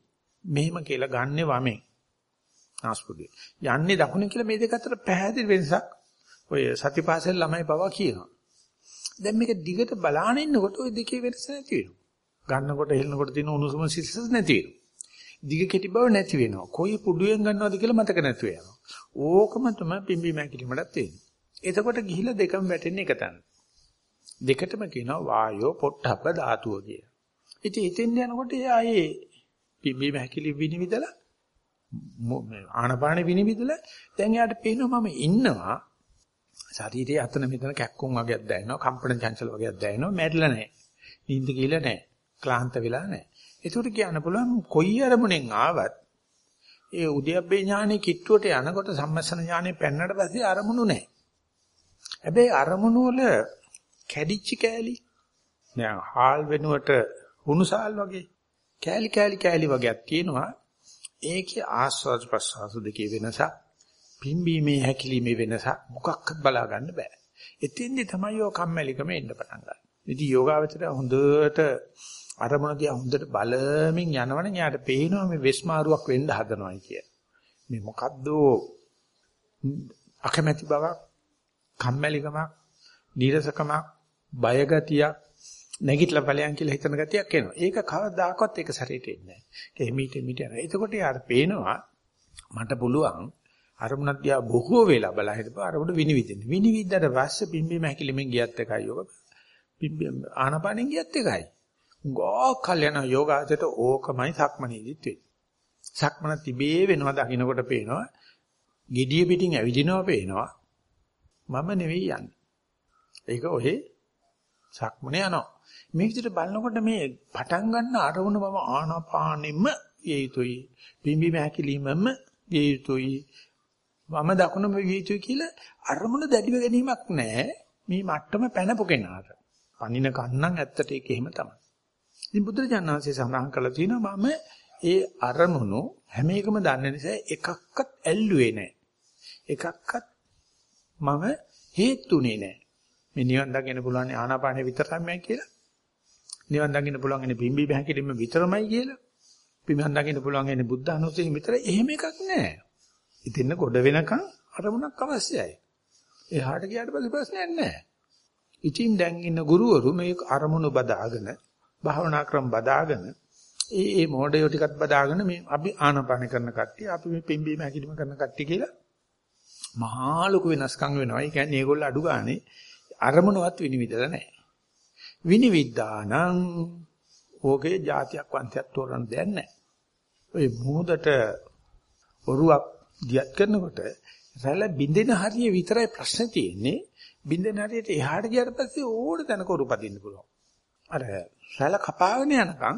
මෙහෙම කියලා ගන්නෙ වමෙන්. ආස්පුඩේ. යන්නේ දකුණේ කියලා මේ දෙක අතර පැහැදිලි වෙනසක් ඔය සතිපාසල් ළමයි පවා කියනවා. දැන් මේක දිගට බලාගෙන ඉන්නකොට ওই දෙකේ වෙනස නැති වෙනවා. ගන්නකොට හෙලනකොට තියෙන උණුසුම සිසිලස නැති වෙනවා. දිග කෙටි බව නැති වෙනවා. කොයි පුඩුවෙන් ගන්නවද කියලා මතක නැතුව යනවා. ඕකම තමයි පිම්බි මැකිලිමඩත් වෙන්නේ. එතකොට ගිහිලා දෙකම වැටෙන්නේ එක තැන. දෙකටම කියනවා වායෝ පොට්ටබ්බ ධාතුව කිය. ඉතින් ඉතින් යනකොට ආයේ පිම්බි මැකිලි විනිවිදලා ආනපාන විනිවිදලා දැන් යාට පේනවා මම ඉන්නවා. ශරීරයේ අතන මෙතන කැක්කුම් වගේක් දැනෙනවා කම්පන චංචල වගේක් දැනෙනවා මැරිලා නැහැ. නිින්ද කියලා නැහැ. ක්ලාන්ත වෙලා නැහැ. ඒකට කියන්න පුළුවන් කොයි අරමුණෙන් ආවත් ඒ උද්‍යප්පේ ඥානෙ කිට්ටුවට යනකොට සම්මස්සන ඥානෙ පෙන්නට පස්සේ අරමුණු නැහැ. හැබැයි අරමුණු වල කැඩිච්ච කෑලි දැන් හාල් වෙනුවට හුණුසාල් වගේ කෑලි කෑලි කෑලි වගේක් තියෙනවා ඒකේ ආස්වාද ප්‍රසආස දෙකේ වෙනසක් පිම්බීමේ හැකිලිමේ වෙනස මොකක්වත් බලා ගන්න බෑ. එතින්දි තමයි ඔය කම්මැලිකම එන්න පටන් ගන්න. ඉතින් යෝගාවචරය හොඳට අරමුණ දිහා හොඳට බලමින් යනවනම් යාට පේනවා මේ වෙස්මාරුවක් වෙන්න හදනවායි කිය. මේ මොකද්ද අකමැති බවක්, කම්මැලිකමක්, නීරසකමක්, බය ගතියක්, නැගිටලා ඵලයන් කියලා හිතන ගතියක් එනවා. ඒක කවදාකවත් එක සැරේට එන්නේ නැහැ. ඒක හිමීට හිමීට යනවා. එතකොට යාට පේනවා මට පුළුවන් අරමුණක් දිහා බොහෝ වෙලා බලා හිටපුවා අරමුණ විනිවිදින්න. විනිවිද්දට පස්සේ පිම්බීම හැකිලිමෙන් ගියත් එකයි යෝග. පිම්බීම ආනපානෙන් ගියත් එකයි. ගෝ කල්යන යෝගාචරයට ඕකමයි සක්මනේදිත් වෙන්නේ. සක්මන තිබේ වෙනවා දකින්නකොට පේනවා. gediya පිටින් ඇවිදිනවා පේනවා. මම නෙවෙයි යන්නේ. ඒක ඔහේ සක්මනේ යනවා. මේ විදිහට බලනකොට මේ පටන් ගන්න අරමුණ මම ආනාපානෙම යෙයුතුයි. පිම්බීම හැකිලිමම යෙයුතුයි. වම දකුණ යෙයුතුයි කියලා අරමුණ දැඩිව ගැනීමක් නැහැ. මේ මට්ටම පැනපු කෙනාට. පණින කන්නම් ඇත්තට ඒක එහෙම තමයි. ඉතින් බුදුරජාණන් වහන්සේ සඳහන් කළා තියෙනවා මම ඒ අරමුණු හැම එකම දන්න නිසා එකක්වත් ඇල්ලුවේ නැහැ. එකක්වත් මම හේතුුනේ නැහැ. මේ නිවන් දකින්න පුළුවන් ආනාපානෙ විතරමයි කියලා. නිවන් දකින්න පුළුවන් ඉන්නේ බිම්බි බහැකිලිම විතරමයි කියලා. පිමන් දකින්න පුළුවන් ඉන්නේ බුද්ධ අනුසයෙන් විතර එහෙම එකක් නැහැ. ඉතින් කොට වෙනකන් අරමුණක් අවශ්‍යයි. එහාට ගියාට පස්සේ ප්‍රශ්නයක් නැහැ. ඉතින් දැන් ඉන්න ගුරුවරු මේ අරමුණු බදාගෙන භාවනා ක්‍රම බදාගෙන ඒ ඒ මොඩයෝ ටිකත් බදාගෙන මේ අපි ආනාපාන කරන කට්ටිය අපි මේ පිම්බීම හැකිලිම කරන කට්ටිය කියලා මහා ලොකු වෙනස්කම් වෙනවා. ඒ කියන්නේ ඒගොල්ලෝ අඩු ගානේ අරමුණවත් විනිවිදලා නැහැ. විනිවිදානම් ඕකේ જાතියක් වංශයක් තෝරන්න දෙයක් නැහැ. ඔය මොහොතට ඔරුවක් දියත් කරනකොට රැළ බින්දෙන හරිය විතරයි ප්‍රශ්නේ තියෙන්නේ. බින්දෙන හරියට එහාට ගියාට පස්සේ ඕන තැනක ඔරුපදින්න පුළුවන්. අර රැළ කපාගෙන යනකම්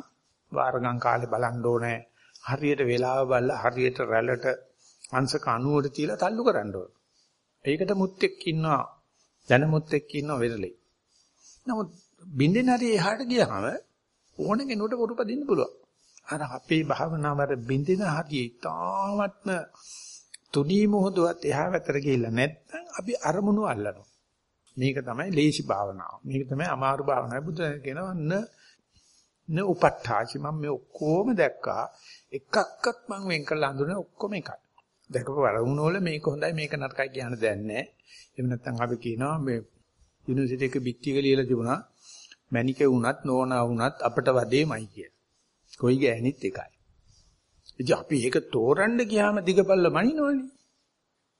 වාරගම් කාලේ බලන්න ඕනේ. හරියට වෙලාව බලලා හරියට රැළට අංශක 90ට තියලා තල්ලු කරන්න ඕනේ. ඒකට මුත්තෙක් ඉන්නවා. දැන මුත්තෙක් ඉන්නවා වෙරළේ. නමුත් බින්දෙන් හරි එහාට ගියාම ඕන කෙනෙකුට වරුපදින්න පුළුවන්. අර අපේ භාවනාව අර බින්දෙන හරිය තාමත්ම තුනී මොහොතවත් එහා වැතර ගිහිල්ලා නැත්නම් අපි අරමුණු අල්ලනවා. මේක තමයි ලේසි භාවනාව. මේක තමයි අමාරු භාවනාව. බුදුන් කියනවා න න උපට්ඨාචි මම මේ ඔක්කොම දැක්කා. එකක්වත් මම වෙන් කරලා අඳුරන ඔක්කොම එකයි. දැකපු අරමුණ වල මේක හොඳයි මේක නරකයි කියන දෙයක් නැහැ. එහෙම නැත්නම් අපි කියනවා මේ යුනිවර්සිටි එක බිත්තියක ලියලා තිබුණා මැනිකේ වුණත් නෝනා වුණත් අපට වදේමයි කිය. කොයි ගෑනිත් එකයි. ඉතින් අපි ඒක තෝරන්න ගියාම දිගපල්ල මනිනවනේ.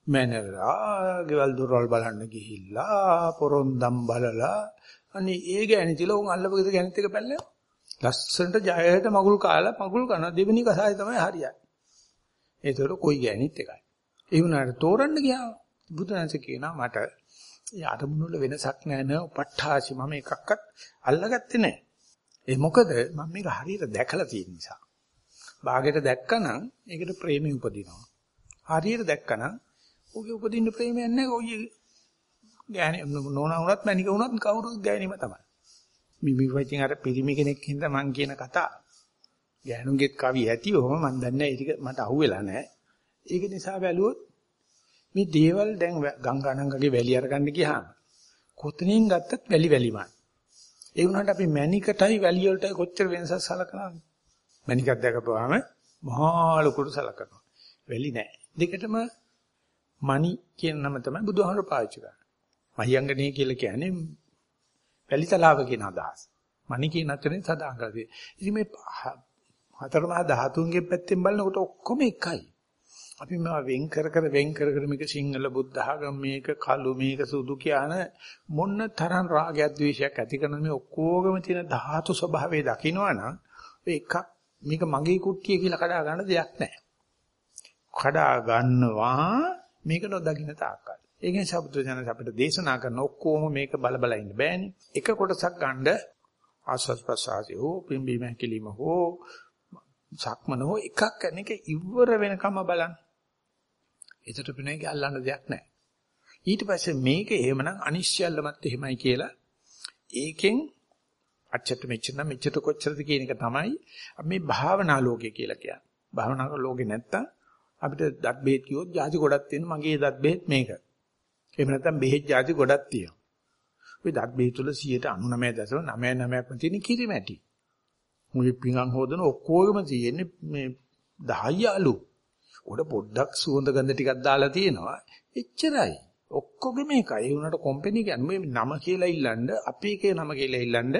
මැනලා, ගෙවල් දොරවල් බලන්න ගිහිල්ලා, පොරොන්දම් බලලා, අනේ ඒ ගෑණි තියලා උන් අල්ලපගෙද ගෑනිත් එක පැල්ලලා. ලස්සනට ජයයට මගුල් කාලා මගුල් කන දෙවෙනි කසාය තමයි හරියන්නේ. ඒතර කොයි ගෑනිත් එකයි. ඒ වුණාට තෝරන්න ගියාම බුදුන්සේ කියනවා මට ඒ අරමුණු වල වෙනසක් නැහැ න උපට්ඨාසි මම එකක්වත් අල්ලගත්තේ නැහැ. ඒ මොකද මම මේක හරියට දැකලා තියෙන නිසා. භාගයට දැක්කනම් ඒකට ප්‍රේමය උපදිනවා. හරියට දැක්කනම් ඔගේ උපදින්න ප්‍රේමයක් නැහැ. ඔය ගෑණි නෝනා වුණත් මැනික වුණත් කවුරුත් ගෑණිම තමයි. මිමි වයිතින් අර පිරිමි කෙනෙක් හින්දා මං කියන කතා. ගෑනුන්ගේත් කවි ඇති ඔහම මන් දන්නේ නැහැ. ඒක මට අහුවෙලා නැහැ. ඒක නිසා බැලුවොත් මේ දේවල් දැන් ගංගානංගගේ වැලි අරගන්න ගියාම කොතනින් ගත්තත් වැලි වැලිමයි. ඒ වුණාට අපි මැනිකටයි වැලි වලටයි කොච්චර වෙනසක් සලකනවද? මැනිකක් දැකපුවාම මහා ලොකුට සලකනවා. වැලි නෑ. දෙකටම මණි කියන නම තමයි බුදුහාමර පාවිච්චි කරන්නේ. මහියංගනේ කියලා කියන්නේ වැලි තලාව කියන අදහස. මණි කියන අතරේ සදාන් කරදී. ඉතින් මේ හතරමහා ධාතුන්ගේ පැත්තෙන් බලනකොට ඔක්කොම එකයි. අපි මේවා වෙන් කර කර වෙන් කර කර මේක සිංහල බුද්ධ ආගම මේක කළු මේක සුදු කියන මොන්න තරම් රාගයක් ද්වේෂයක් ඇති කරන මේ ඔක්කොගම තියෙන ධාතු ස්වභාවය දකිනවනම් එකක් මේක මගේ කුට්ටිය කියලා කඩා ගන්න දෙයක් නැහැ. කඩා ගන්නවා මේක නොදකින්න තාක්කල්. ඒක නිසා බුදුසසුන අපිට දේශනා කරන ඔක්කොම මේක බල බල ඉන්න බෑනේ. එක කොටසක් ගන්න ආස්වාස් ප්‍රසආසී හෝ පිම්බීම හැකිලිම හෝ සක්මනෝ එකක් කරන එක ඉවර වෙනකම බලන්න. එතකොට වෙනකේ අල්ලන්න දෙයක් නැහැ. ඊට පස්සේ මේක එහෙමනම් අනිශ්චයල්ලමත් එහෙමයි කියලා ඒකෙන් අච්චට මෙච්චර නම් මෙච්චර කොච්චරද කියන එක තමයි මේ භාවනා ලෝකය කියලා කියන්නේ. භාවනා ලෝකේ නැත්තම් අපිට දත් බෙහෙත් කිව්වොත් ಜಾති ගොඩක් තියෙනවා. මගේ දත් බෙහෙත් මේක. එහෙම නැත්තම් බෙහෙත් ಜಾති ගොඩක් තියෙනවා. ওই දත් බෙහෙත් වල 99.99% තියෙන කිරිමැටි. මුයි පිඟන් හොදන ඔක්කොගම තියෙන්නේ මේ 10 අලු. උඩ පොඩ්ඩක් සුවඳ ගඳ ටිකක් දාලා තියෙනවා. එච්චරයි. ඔක්කොගෙම එකයි. ඒ උනට කම්පැනි කියන්නේ මේ නම කියලා ඉල්ලන්න, අපි එකේ නම කියලා ඉල්ලන්න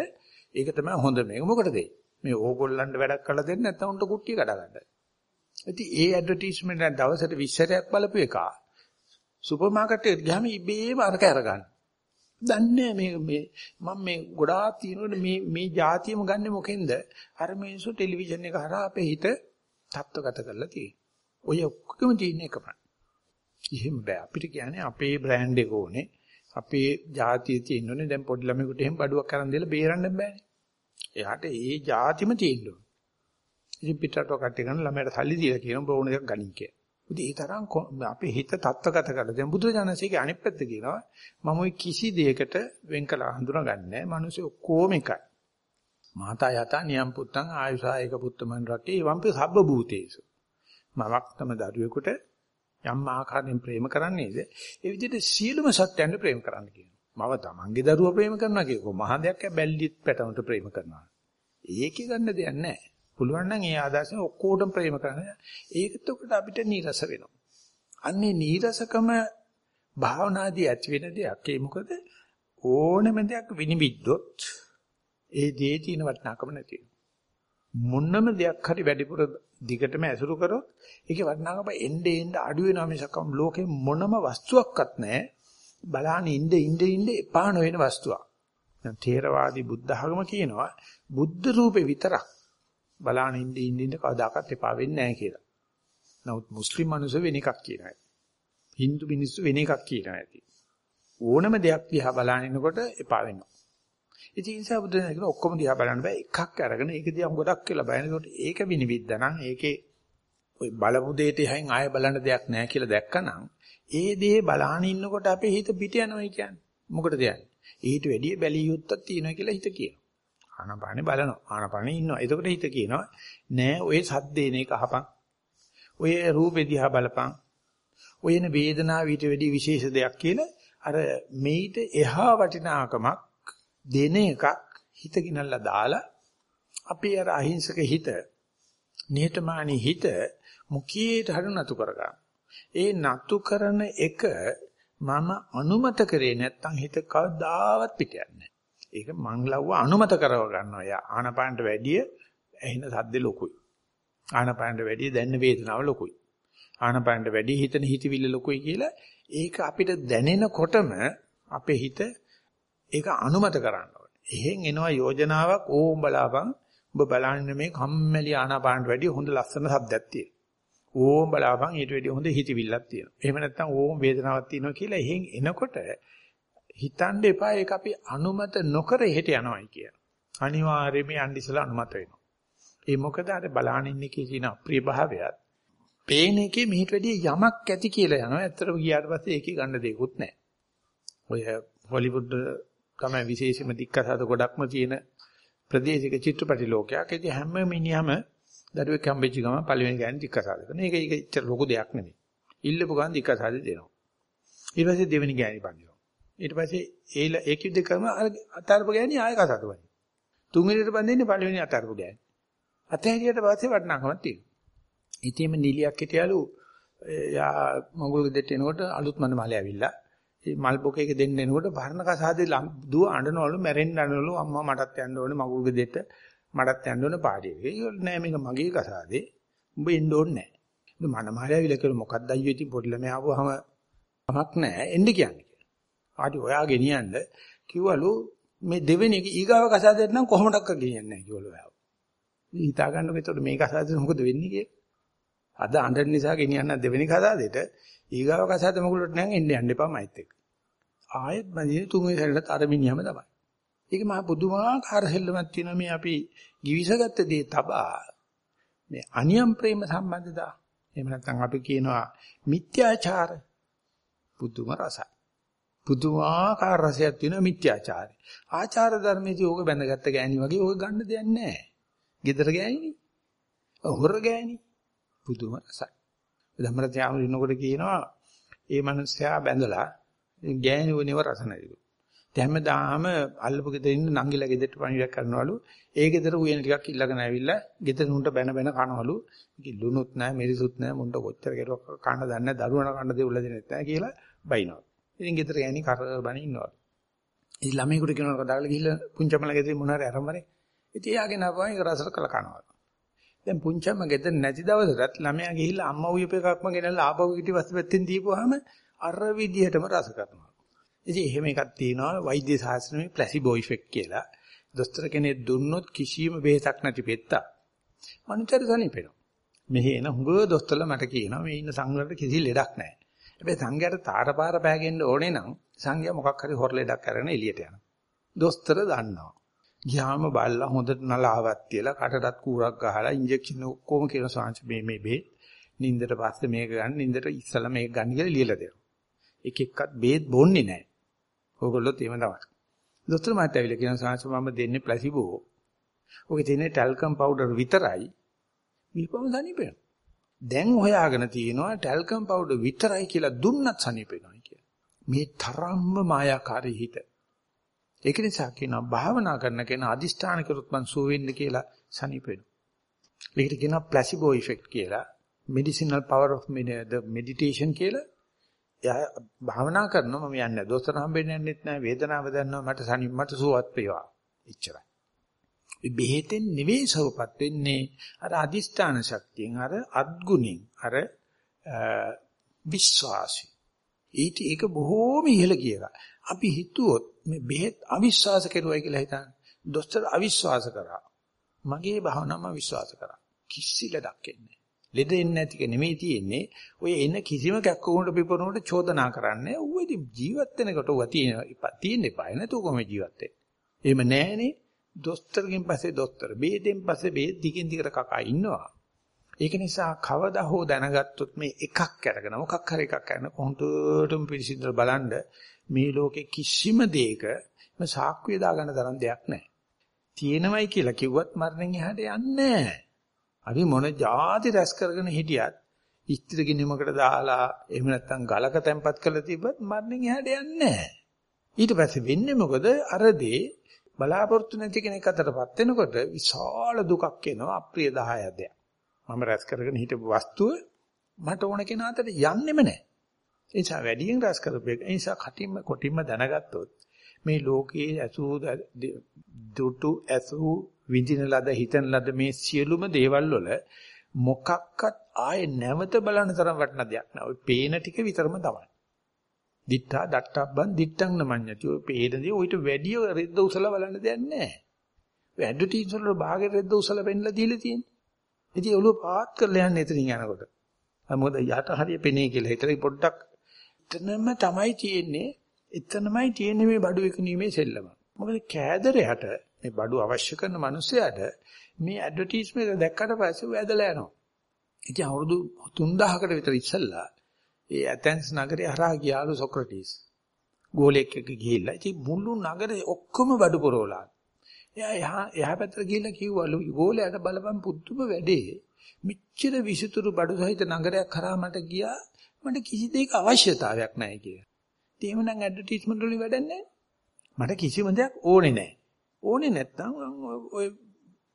ඒක තමයි හොඳ මේක. මොකටද මේ ඕගොල්ලන්ට වැඩක් කරලා දෙන්න නැත්නම් උන්ට කුට්ටිය කඩා ගන්න. ඉතින් ඒ ඇඩ්වර්ටයිස්මන්ට් එක දවසට 20 සැරයක් බලපු එක සුපර් මාකට් එකට ගියාම ඉබේම අරක අරගන්න. දන්නේ මේ මේ මම මේ ගොඩාක් තියෙනකොට මේ මේ જાතියම ගන්නෙ මොකෙන්ද? අර මිනිස්සු ටෙලිවිෂන් එක හරහා අපේ හිත තත්ත්වගත කරලා තියෙන්නේ. ඔය ඔක්කොම තියෙන එකම. එහෙම බෑ. අපිට කියන්නේ අපේ බ්‍රෑන්ඩ් එක ඕනේ. අපේ જાතිය තියෙන්න ඕනේ. දැන් පොඩි ළමයෙකුට එහෙම බඩුවක් කරන් දෙලා බේරන්න බෑනේ. එයාට ඒ જાතිම තියෙන්න ඕනේ. ඉතින් පිටරටව කට්ටි ගන්න ළමයට සල්ලි දීලා කියන බෝණ එකක් ගනින් කියලා. ඉතින් ඒ තරම් අපේ හිත තත්ත්වගත කරලා දැන් බුදුරජාණන්සේගේ අනිත් පැත්ත කියනවා මම ওই කිසි දෙයකට වෙන් කළ හඳුනාගන්නේ නැහැ. මිනිස්සු ඔක්කොම එකයි. මාතා යතා නියම් පුත්තං ආයුසා ඒක පුත්තමන් රකේ වම්පි සබ්බ භූතේසු. මමක් තම දරුවෙකුට යම් ආකාරයෙන් ප්‍රේම කරන්නේද ඒ විදිහට සියලුම සත්‍යයන් ප්‍රේම කරන්න කියනවා. මව තමන්ගේ දරුවා ප්‍රේම කරනවා කියකෝ මහා දෙයක් බැල්ලිත් පැටවුන්ට ප්‍රේම කරනවා. ඒකේ ගන්න දෙයක් නැහැ. පුළුවන් නම් ඒ ආදර්ශයෙන් ඔක්කොටම ප්‍රේම කරන්න. ඒකත් උකට අපිට නීරස වෙනවා. අන්නේ නීරසකම භාවනාදී ඇති වෙන දෙයක්. ඒ මොකද ඕනම දෙයක් විනිවිද්දොත් ඒ දේ තියෙන වටිනාකම නැති මොනම දෙයක් හරි වැඩිපුර දිගටම ඇසුරු කරොත් ඒකේ වටිනාකම එnde එnde අඩු වෙනවා මිසක් ලෝකේ මොනම වස්තුවක්වත් නැහැ. බලාන ඉnde ඉnde ඉnde එපා නොවන වස්තුවක්. දැන් තේරවාදී බුද්ධ ධර්ම කියනවා බුද්ධ රූපේ විතරක් බලාන ඉන්න ඉන්න ඉන්න කවදාකවත් එපා වෙන්නේ නැහැ කියලා. නමුත් මුස්ලිම් මිනිස්සු වෙන එකක් කියනවා. Hindu මිනිස්සු වෙන එකක් කියනවා ඇති. ඕනම දෙයක් දිහා බලාන ඉන්නකොට එපා වෙනවා. ඉතින් ඒ නිසා බුදුන් කියන ඔක්කොම දිහා බලන්න බෑ එකක් අරගෙන ඒක දිහා ගොඩක් කියලා බලනකොට ඒක විනිවිදනම් ඒකේ ওই බලපු දෙයට එහයින් ආය බලන්න දෙයක් නැහැ කියලා දැක්කනම් ඒ දේ බලාන ඉන්නකොට අපේ හිත පිට යනවා කියන්නේ. මොකටද යන්නේ? ඊට වැඩිය බැලිය යුත්තක් තියෙනවා කියලා හිත කියනවා. ආනපානේ බලනවා. ආනපානේ ඉන්නවා. එතකොට හිත කියනවා නෑ ඔය සද්දේන එක අහපන්. ඔය රූපෙ දිහා බලපන්. ඔයන වේදනාව ඊට වැඩි විශේෂ දෙයක් කියලා අර මේිට එහා වටිනාකමක් දෙන එකක් හිත ගිනල්ලා දාලා අපේ අර අහිංසක හිත නිහතමානී හිත මුඛයට හරි නතු කරගන්න. ඒ නතු කරන එක මම අනුමත කරේ නැත්තම් හිත කවදාවත් පිට යන්නේ ඒක මං ලව්ව අනුමත කරව ගන්නවා. යා ආනපානට වැඩිය ඇහෙන සද්ද ලොකුයි. ආනපානට වැඩිය දැනෙන වේදනාව ලොකුයි. ආනපානට වැඩිය හිතන හිතවිල්ල ලොකුයි කියලා ඒක අපිට දැනෙනකොටම අපේ හිත ඒක අනුමත කරන්න ඕනේ. එහෙන් එනවා යෝජනාවක් ඕම් බලාපන් ඔබ බලන්නේ මේ කම්මැලි ආනාපානට වැඩිය හොඳ ලස්සන සද්දයක් තියෙනවා. ඕම් බලාපන් ඊට වැඩිය හොඳ හිතවිල්ලක් තියෙනවා. එහෙම නැත්නම් ඕම් වේදනාවක් තියෙනවා කියලා එහෙන් එනකොට හිතන්න එපා ඒක අපි අනුමත නොකර එහෙට යනවායි කිය. අනිවාර්යයෙන්ම යන්න ඉස්සලා අනුමත වෙනවා. ඒ මොකද අර බලාන ඉන්නේ කියන අප්‍රිය භාවයත් පේන එකේ මිහිට වැඩිය යමක් ඇති කියලා යනවා. ඇත්තටම ගියාට පස්සේ ඒකේ ගන්න දෙයක්වත් නැහැ. ඔය හොලිවුඩ් තමයි විශේෂම දික්කසාද ගොඩක්ම තියෙන ප්‍රදේශික චිත්‍රපටි ලෝකයක්. ඒ හැම මිනිහම දරුවෙක් හම්බෙච්ච ගමන් පළවෙනි ගෑනි දික්කසාද කරන. ඒක ඒක ඉච්චර ලොකු දෙයක් නෙමෙයි. ඉල්ලපු ගමන් දික්කසාද දෙනවා. ඊට පස්සේ දෙවෙනි ගෑනි පන්දිනවා. ඊට පස්සේ ඒ ඒක යුද්ධ කරන අතාරපු ගෑණි ආයෙ කසාද වයි. තුන්වෙනිට බඳින්නේ පළවෙනි අතාරපු ගෑණි. අතහැරියට පස්සේ වටනකමක් තියෙනවා. ඉතින්ම නිලියක් හිටියලු යා මඟුල් ගෙදරට එනකොට අලුත් මන මලේ ඇවිල්ලා ඒ මල් බොකේක දෙන්න එනකොට බර්ණ කසාදේ දුව අඬනවලු මැරෙන්න අඬනවලු අම්මා මටත් යන්න ඕනේ මඟුල් ගෙදරට මටත් යන්න ඕනේ පාඩියේ. ඒක නෑ මේක මගේ කසාදේ. උඹ එන්න ඕනේ නෑ. මන මලේ ඇවිල්ලා කියලා මොකක්ද අයියෝ ඉතින් පොඩි ළමයා ආවම කමක් නෑ එන්න කියන්නේ. ආදි ඔයා ගෙනියන්න කිව්වලු මේ දෙවෙනි එක ඊගාව කසාදෙට නම් කොහොමඩක්ක ගෙනියන්නේ නැහැ කිව්වලු ඔයා. ඉතින් හිතා ගන්නකො එතකොට මේ කසාදෙට මොකද වෙන්නේ කියලා. අද අඬන නිසා ගෙනියන්න දෙවෙනි කසාදෙට ඊගාව කසාද මොකලට නම් එන්න යන්න එපා මයිත් එක්ක. ආයෙත් මදිනේ තුන්වෙනි සැරේට අර මිනිහම තමයි. ඒක මහා පුදුමාකාර හෙල්ලමක් තියෙනවා මේ අපි givisගත්ත දේ තබා මේ අනියම් ප්‍රේම සම්බන්ධතා එහෙම නැත්නම් අපි කියනවා මිත්‍යාචාර පුදුම රසයි. පුදුමාකාර රසයක් තියෙන මිත්‍යාචාරය. ආචාර ධර්මයේදී ඕක බැඳගත්ත ගෑණි වගේ ඕක ගන්න දෙයක් නැහැ. gedara ගෑණි. හොර ගෑණි. පුදුම රසයි. ධම්මරත යාම ඉන්නකොට කියනවා ඒ මනුස්සයා බැඳලා ගෑණි වුණේව රස නැතිලු. හැමදාම අල්ලපු ගෙදර ඉන්න නංගිලා ගෙදරට පණිවිඩයක් කරනවලු. ඒ ගෙදර උයන ටිකක් ඉල්ලගෙන ඇවිල්ලා ගෙදර උන්ට බැන බැන කනවලු. ලුණුත් නැහැ, මිරිසුත් නැහැ, මුන්ට කොච්චර කෙරුවක් කන්න දන්නේ නැහැ, දරුවන කන්න දෙවුල දෙන්නෙත් නැහැ කියලා බයිනවා. ඉතින් ගෙදර යන්නේ කරබන ඉන්නවා. ඉතින් ළමයිකට කියනවා කඩාලා ගිහිල්ලා පුංචමල ගෙදර මොන හරි අරමරේ. ඉතින් එයාගේ නපුවා ඒක රසට කළ කනවා. දැන් පුංචම ගෙදර නැති දවසටත් ළමයා ගිහිල්ලා අම්මා උයප එකක්ම ගෙනල්ලා ආපහු ඊට පස්සේ පැත්තෙන් දීපුවාම අර විදිහටම රස කරනවා. ඉතින් එහෙම එකක් තියෙනවා වෛද්‍ය ශාස්ත්‍රයේ ප්ලාසිබෝ ඉෆෙක්ට් කියලා. දොස්තර කෙනෙක් දුන්නොත් කිසියම් බෙහෙතක් නැති පෙත්තා. මනුස්සයර සනීපෙනවා. මෙහි එන හුඟ දොස්තරලා මට කියනවා මේ ඉන්න සංඝලට කිසි ලෙඩක් නැහැ. හැබැයි සංඝයාට තාරපාර පෑගෙන්න ඕනේ නම් සංඝයා මොකක් හරි හොර ලෙඩක් අරගෙන එළියට යනවා. දොස්තර දන්නවා. ගියාම බල්ලා හොඳට නලාවක් තියලා කටටත් කූරක් ගහලා ඉන්ජෙක්ෂන් ඔක්කොම කියන සාංශ මේ මේ බෙහෙත් නින්දට පස්සේ මේක ගන්න නින්දට ඉස්සලා මේක ගන්න කියලා ලියලා දෙනවා. එක එක්කත් බෙහෙත් බොන්නේ නැහැ. ඕගොල්ලොත් එහෙම තමයි. දොස්තර මහත්තයා ඇවිල්ලා කියන සාංශ මම දෙන්නේ ප්ලාසිබෝ. ඔකේ තියෙන්නේ ටැල්කම් පවුඩර් විතරයි. බීපම සනීපෙනවා. දැන් හොයාගෙන තියෙනවා ටැල්කම් පවුඩර් විතරයි කියලා දුන්නත් සනීපෙනවා කියලා. මේ තරම්ම මායාකාරී හිත. ඒක නිසා කියනවා භාවනා කරන කෙනා අදිෂ්ඨාන කරොත් මං සුව වෙන්න කියලා සනීප වෙනවා. ඒකට කියනවා ප්ලාසිබෝ ඉෆෙක්ට් කියලා. medicinal power of the meditation කියලා. එයා භාවනා කරනවා මම යන්නේ දොස්තර හම්බෙන්නේ නැන්නෙත් නැහැ වේදනාව දැනනවා මට සනීප මට සුවවත් වේවා. එච්චරයි. බෙහෙතෙන් නෙවෙයි සවපත් වෙන්නේ අර අදිෂ්ඨාන ශක්තියෙන් අර අද්ගුණෙන් අර විශ්වාසي ඊට ඒක බොහෝම ඉහළ කියලා. අපි හිතුවොත් මේ බෙහෙත් අවිශ්වාස කරුවයි කියලා හිතන්න. දොස්තර අවිශ්වාස කරා. මගේ භාවනාවම විශ්වාස කරා. කිසි ලඩක් එන්නේ ලෙඩ එන්නේ නැතික නෙමෙයි තියෙන්නේ. ඔය එන කිසිම කැක්කුමකට පිපරුණකට චෝදනා කරන්නේ. ඌ ඉතින් ජීවත් වෙනකොට ඌ තියෙන තියෙන්න එපා. නැතුව කොහොම ජීවත් වෙන්නේ. එහෙම නැහනේ. දොස්තරගෙන් පස්සේ දොස්තර, බේදෙන් පස්සේ බේද දිගින් දිගට කකා ඉන්නවා. ඒක නිසා කවදා හෝ දැනගත්තොත් මේ එකක් අරගෙන මොකක් හරි එකක් අරගෙන කොහොඳටම පිළිසිඳලා බලන්න මේ ලෝකේ කිසිම දෙයක සාක්කුවේ දාගන්න තරම් දෙයක් නැහැ. තියෙනවයි කියලා කිව්වත් මරණයෙන් එහාට යන්නේ නැහැ. අපි මොන જાති රැස් කරගෙන හිටියත් ඉස්තිර ගිනිමකට දාලා එහෙම නැත්නම් ගලක තැම්පත් කරලා තිබ්බත් මරණයෙන් එහාට යන්නේ නැහැ. ඊට පස්සේ වෙන්නේ මොකද? අර දේ බලාපොරොත්තු නැති කෙනෙක් අතරපත් වෙනකොට විශාල දුකක් එනවා අප්‍රිය 10ක්. මම රැස් කරගෙන හිටපු වස්තුව මට ඕන කෙනා අතට යන්නෙම නැහැ. ඒ නිසා වැඩියෙන් රැස් කරපේක. ඒ නිසා කටින්ම කොටින්ම දැනගත්තොත් මේ ලෝකයේ ඇසූ දුටු ඇසූ විඳින ලද හිතන ලද මේ සියලුම දේවල් වල මොකක්වත් ආයේ නැවත බලන තරම් වටින දෙයක් නෑ. ওই පේන ටික විතරම තමයි. දිත්තා දට්ටබ්බන් දිත්තං නමඤ්ඤති. ඔය පේනදී ඔయిత වැඩි රෙද්ද උසලා බලන්න දෙයක් නැහැ. ඔය ඇඩ්වර්ටයිස් වල භාගෙ රෙද්ද උසලා පෙන්නලා දීලා තියෙන්නේ. ඉතින් ඔළුව පාත් කරලා යන්නේ එතනින් යනකොට. මොකද යට හරිය පෙනේ කියලා හිතලා පොඩ්ඩක් එතනම තමයි තියෙන්නේ. එතනමයි තියෙන්නේ මේ බඩු විකුණීමේ සෙල්ලම. මොකද කෑදරයට මේ බඩු අවශ්‍ය කරන මිනිස්සයාට මේ ඇඩ්වර්ටයිස්මන්ට් දැක්කට පස්සේ ඔය ඇදලා යනවා. ඉතින් අවුරුදු 3000කට විතර ඉස්සෙල්ලා ඒ ඇතැන්ස් නගරේ හරහා ගියාලු සොක්‍රටිස්. ගෝලෙක් එක්ක ගිහිල්ලා ඉතින් මුළු නගරේ ඔක්කොම බඩු පොරවලා. එයා එහා එහා පැත්තට ගිහිල්ලා කිව්වලු ගෝලයට බලපන් පුදුම වැඩේ. මෙච්චර විසිතුරු බඩු සහිත නගරයක් කරා මට ගියා මට කිසි දෙයක අවශ්‍යතාවයක් නැහැ කියලා. ඉතින් එහෙමනම් ඇඩ්වර්ටයිස්මන්ට් වලින් වැඩක් නැහැ. මට කිසිම දෙයක් ඕනේ නැහැ. ඕනේ නැත්තම් ඔය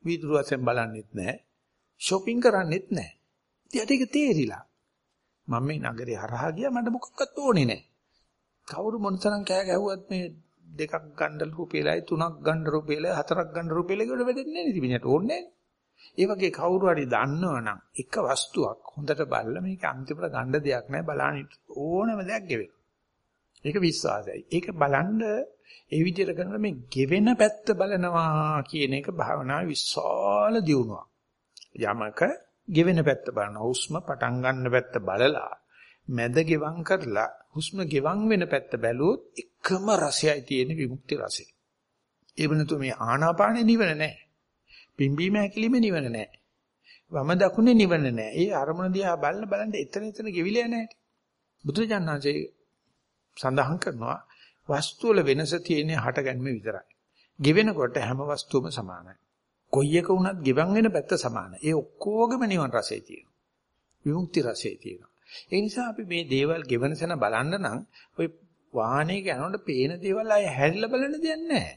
වීදුරු වශයෙන් බලන්නෙත් නැහැ. shopping කරන්නෙත් නැහැ. ඉතින් ඒක තේරිලා. මම මේ නගරේ හරහා ගියා මට මොකක්වත් ඕනේ නැහැ. කවුරු මොනතරම් කෑ ගැහුවත් මේ දෙකක් ගන්න රුපියලයි තුනක් ගන්න රුපියලයි හතරක් ගන්න රුපියලයි කියලා වෙදෙන්නේ නැහැ ඉතින් ඕනේ ඒ වගේ කවුරු හරි දන්නවනම් එක වස්තුවක් හොඳට බලලා මේක අන්තිමට ගන්න දෙයක් නැහැ බලන්න ඕනම දෙයක් ගෙවෙන. ඒක විශ්වාසයි. ඒක බලන්න ඒ විදිහට කරන මේ ගෙවෙන පැත්ත බලනවා කියන එක භාවනාවේ විශාල දියුණුවක්. යමක ගෙවෙන පැත්ත බලනවා. හුස්ම පටන් ගන්න පැත්ත බලලා මැද ගෙවම් කරලා හුස්ම ගෙවම් වෙන පැත්ත බැලුවොත් එකම රසයයි තියෙන විමුක්ති රසය. ඒ වෙනතු මේ ආනාපානෙ නිවන නැහැ. පිම්බීම හැකිලිම නිවන නැහැ. වම දකුණේ නිවන නැහැ. ඒ අරමුණ දිහා බලන බලන්න එතන එතන ගෙවිලා නැහැ. බුදුජානනාංශේ සඳහන් කරනවා වස්තු වල වෙනස තියෙන්නේ හටගන්ම විතරයි. ගෙවෙනකොට හැම වස්තුවම සමානයි. කොයි එක වුණත් ගිවන් වෙන පැත්ත සමානයි. ඒ ඔක්කොගම නිවන් රසය තියෙනවා. විමුක්ති රසය තියෙනවා. ඒ නිසා අපි මේ දේවල් ගෙවන සැන බලන්න නම් ওই වාහනේ යනකොට පේන දේවල් අය හැරිලා බලන්න දෙයක් නැහැ.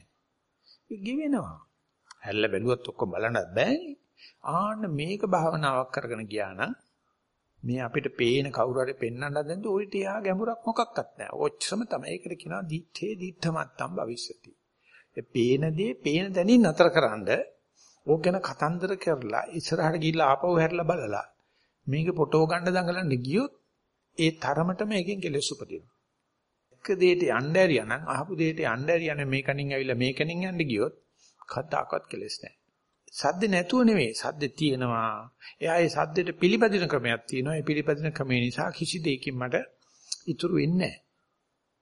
ඒ ගෙවෙනවා. හැරිලා බැලුවත් ඔක්කොම බලන්නත් බෑනේ. ආන්න මේක භාවනාවක් කරගෙන ගියා නම් මේ අපිට පේන කවුරු හරි පෙන්වන්න හදනද ওই තියා ගැඹුරක් මොකක්වත් නැහැ. ඔච්චරම තමයි. ඒකට කියනවා දිත්තේ දිත්තමත්තම් භවිෂති. ඒ පේන දේ පේන දැනින් නතරකරනද ඕක ගැන කතන්දර කරලා ඉස්සරහට ගිහිල්ලා ආපහු හැරලා බලලා මේක ෆොටෝ ගන්න දඟලන්න ගියොත් ඒ තරමටම එකෙන් කෙලෙස් උපදිනවා. දැක්ක දෙයට යන්න ඇරියා නම් අහපු දෙයට යන්න ඇරියා නම් මේකනින් ඇවිල්ලා මේකනින් යන්න ගියොත් කද්දාකවත් කෙලස් නැහැ. සද්ද නැතුව නෙවෙයි සද්ද තියෙනවා. එයා ඒ සද්දෙට පිළිපදින ක්‍රමයක් තියෙනවා. ඒ පිළිපදින ක්‍රමය නිසා කිසි දෙයකින් මට ඉතුරු වෙන්නේ නැහැ.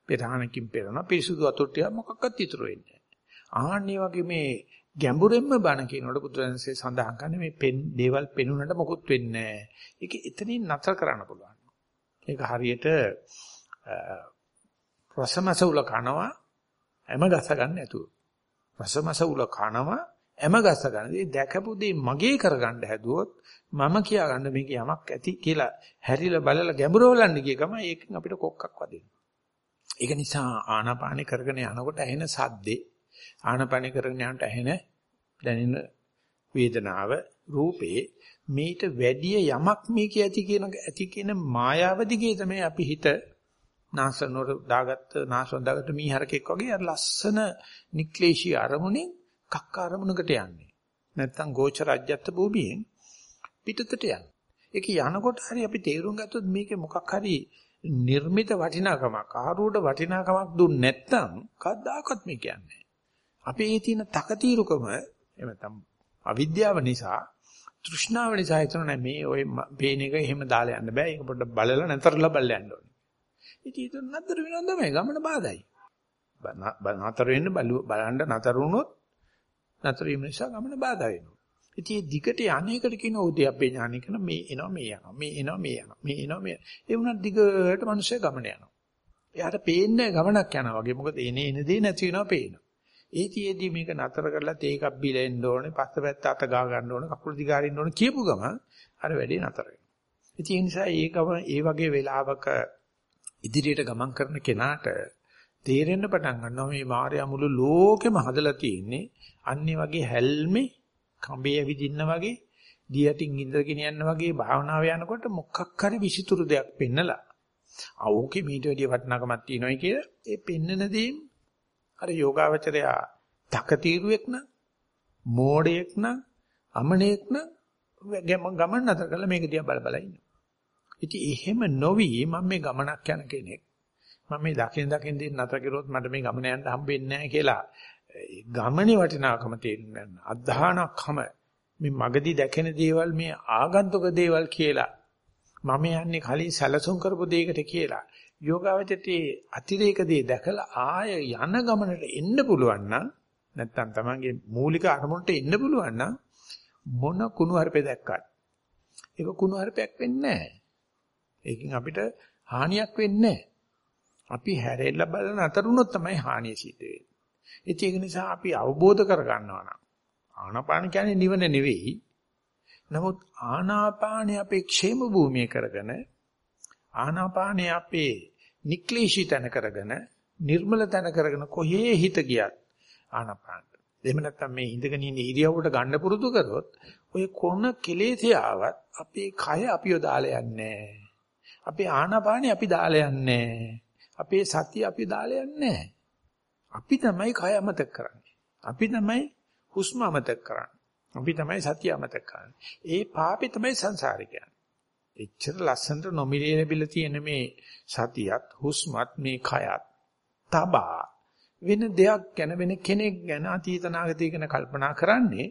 පෙරහනකින් පෙරනවා පිරිසුදු වතුරටිය මොකක්වත් ඉතුරු වෙන්නේ නැහැ. ආන්නේ වගේ මේ ගැඹුරෙන්ම බණ කියනකොට බුදුරජාණන්සේ සඳහන් කරන්නේ මේ පෙන් දේවල් පෙනුනට මොකුත් වෙන්නේ නැහැ. ඒක එතනින් නතර කරන්න පුළුවන්. ඒක හරියට රසමස උල කනවා හැම ගස ගන්න නැතුව. රසමස උල කනවා හැම ගස ගන්න. ඒ දැකපු දේ මගේ කරගන්න හැදුවොත් මම කියාගන්න මේක යමක් ඇති කියලා හැරිලා බලලා ගැඹුර බලන්න ගිය ගම ඒකෙන් අපිට කොක්කක් වදිනවා. ඒක නිසා ආනාපානෙ කරගෙන යනකොට ඇහෙන සද්දේ ආනාපානෙ කරගෙන යනකොට ඇහෙන දැනෙන වේදනාව රූපේ මේට වැඩිය යමක් මේක ඇති කියන ඇති කියන මායාවදිගේ තමයි අපි හිත නාසනොර දාගත්ත නාසන දාගත්ත මීහරකෙක් වගේ අර ලස්සන නික්ලේශී අරමුණෙන් කක්ක අරමුණකට යන්නේ. නැත්තම් ගෝචරජ්‍යත්ත භූමියෙන් පිටතට යන්නේ. ඒක යනකොට හරි අපි තේරුම් ගත්තොත් මේකේ මොකක් හරි නිර්මිත වටිනාකමක් ආරූඪ වටිනාකමක් දුන්නේ නැත්නම් කවදාකවත් මේ කියන්නේ. අපි ඒ තියෙන තකතිරුකම එහෙම නැත්නම් අවිද්‍යාව නිසා තෘෂ්ණාව නිසා හිතන මේ ඔය පේන එක එහෙම දාලා යන්න බෑ. ඒක පොඩ්ඩක් බලලා නැතරලා බලලා යන්න ඕනේ. ඉතින් ඒක නතර වෙනවා තමයි ගමන බාධායි. නතර වෙන්න බලන්න නතර වුණොත් නතර වීම නිසා ගමන බාධා වෙනවා. ඉතින් මේ දිගට යන්නේකට කියන උද්‍යප්පේ ඥානය කරන මේ එනවා මේ යනවා මේ එනවා මේ යනවා මේ එනවා මේ ඒ වුණත් දිගට මිනිස්සු ගමන යනවා. එයාට පේන්නේ ගමනක් යනවා වගේ මොකද එනේ එන දේ නැති වෙනවා පේනවා. ඒතියෙදී මේක නතර කරලා තේකක් බිලෙන්න ඕනේ පස්ස පැත්ත අත ගා ගන්න ඕනේ කකුල් දිගාරින්න ඕනේ කියපු ගම අර වැඩේ නතර වෙනවා. ඉතින් ඒ නිසා ඒ ගම ඒ වගේ වෙලාවක ඉදිරියට ගමන් කරන කෙනාට තේරෙන්න පටන් ගන්නවා මේ මාර්යා මුළු ලෝකෙම හදලා තියෙන්නේ අන්නේ වගේ හැල්මේ කඹේ ඇවිදින්න වගේ දියටින් ඉඳගෙන යන්න වගේ භාවනාව යනකොට මොකක් හරි විසිතුරු දෙයක් පෙන්නලා අවෝකේ මීට වැඩිය වටිනාකමක් තියෙනවායි කියලා ඒ පෙන්නන දේෙන් අර යෝගාවචරයා තකතිරුවෙක් නම් මෝඩයෙක් නම් අමනෙක් නම් ගමන් නැතර කරලා මේක දිහා බල බල ඉන්නවා. ඉතින් එහෙම නොවි මම මේ ගමනක් යන කෙනෙක්. මම මේ දකින් දකින් දින් නැතර කරුවොත් මට මේ ගමන යන්න හම්බෙන්නේ නැහැ කියලා ගමනේ වටිනාකම තේරුම් ගන්න. අධධානක්ම මේ මගදී දැකෙන දේවල් මේ ආගන්තුක දේවල් කියලා මම යන්නේ කලින් සැලසුම් කරපු දෙයකට කියලා යෝගාවචරයේ අතිරේක දේ දැකලා ආය යන ගමනට එන්න පුළුවන් නම් නැත්තම් තමන්ගේ මූලික අරමුණට එන්න පුළුවන් නම් මොන කුණු හarpේ දැක්කත් ඒක කුණු හarpයක් වෙන්නේ නැහැ. ඒකෙන් අපිට හානියක් වෙන්නේ නැහැ. අපි හැරෙලා බලන අතරුණොත් තමයි හානිය සිද්ධ වෙන්නේ. ඒක නිසා අපි අවබෝධ කරගන්නවා නම් ආනාපාන කියන්නේ නිවන නෙවෙයි. නමුත් ආනාපානය අපේ ക്ഷേම භූමිය කරගෙන ආනාපානය අපේ නික්ලේශී තැන කරගෙන නිර්මල තැන කරගෙන කොහේ හිත ගියත් ආනාපාන. එහෙම නැත්නම් මේ ඉඳගෙන ඉන්න ඉරියව්වට ගන්න පුරුදු කරොත් ඔය කොන කෙලෙසේ ආවත් අපේ කය අපිව දාලා යන්නේ අපේ ආනාපානෙ අපි දාලා යන්නේ අපේ සතිය අපි දාලා යන්නේ අපි තමයි කය අමතක කරන්නේ. අපි තමයි හුස්ම අමතක කරන්නේ. අපි තමයි සතිය අමතක කරන්නේ. ඒ පාපේ තමයි සංසාරේ කියන්නේ. එච්චර ලස්සනට නොමිලේ ලැබිලා තියෙන මේ සතියත් හුස්මත් මේ කයත් තබා වෙන දෙයක් ගැන වෙන කෙනෙක් ගැන අතීත නාගතය ගැන කල්පනා කරන්නේ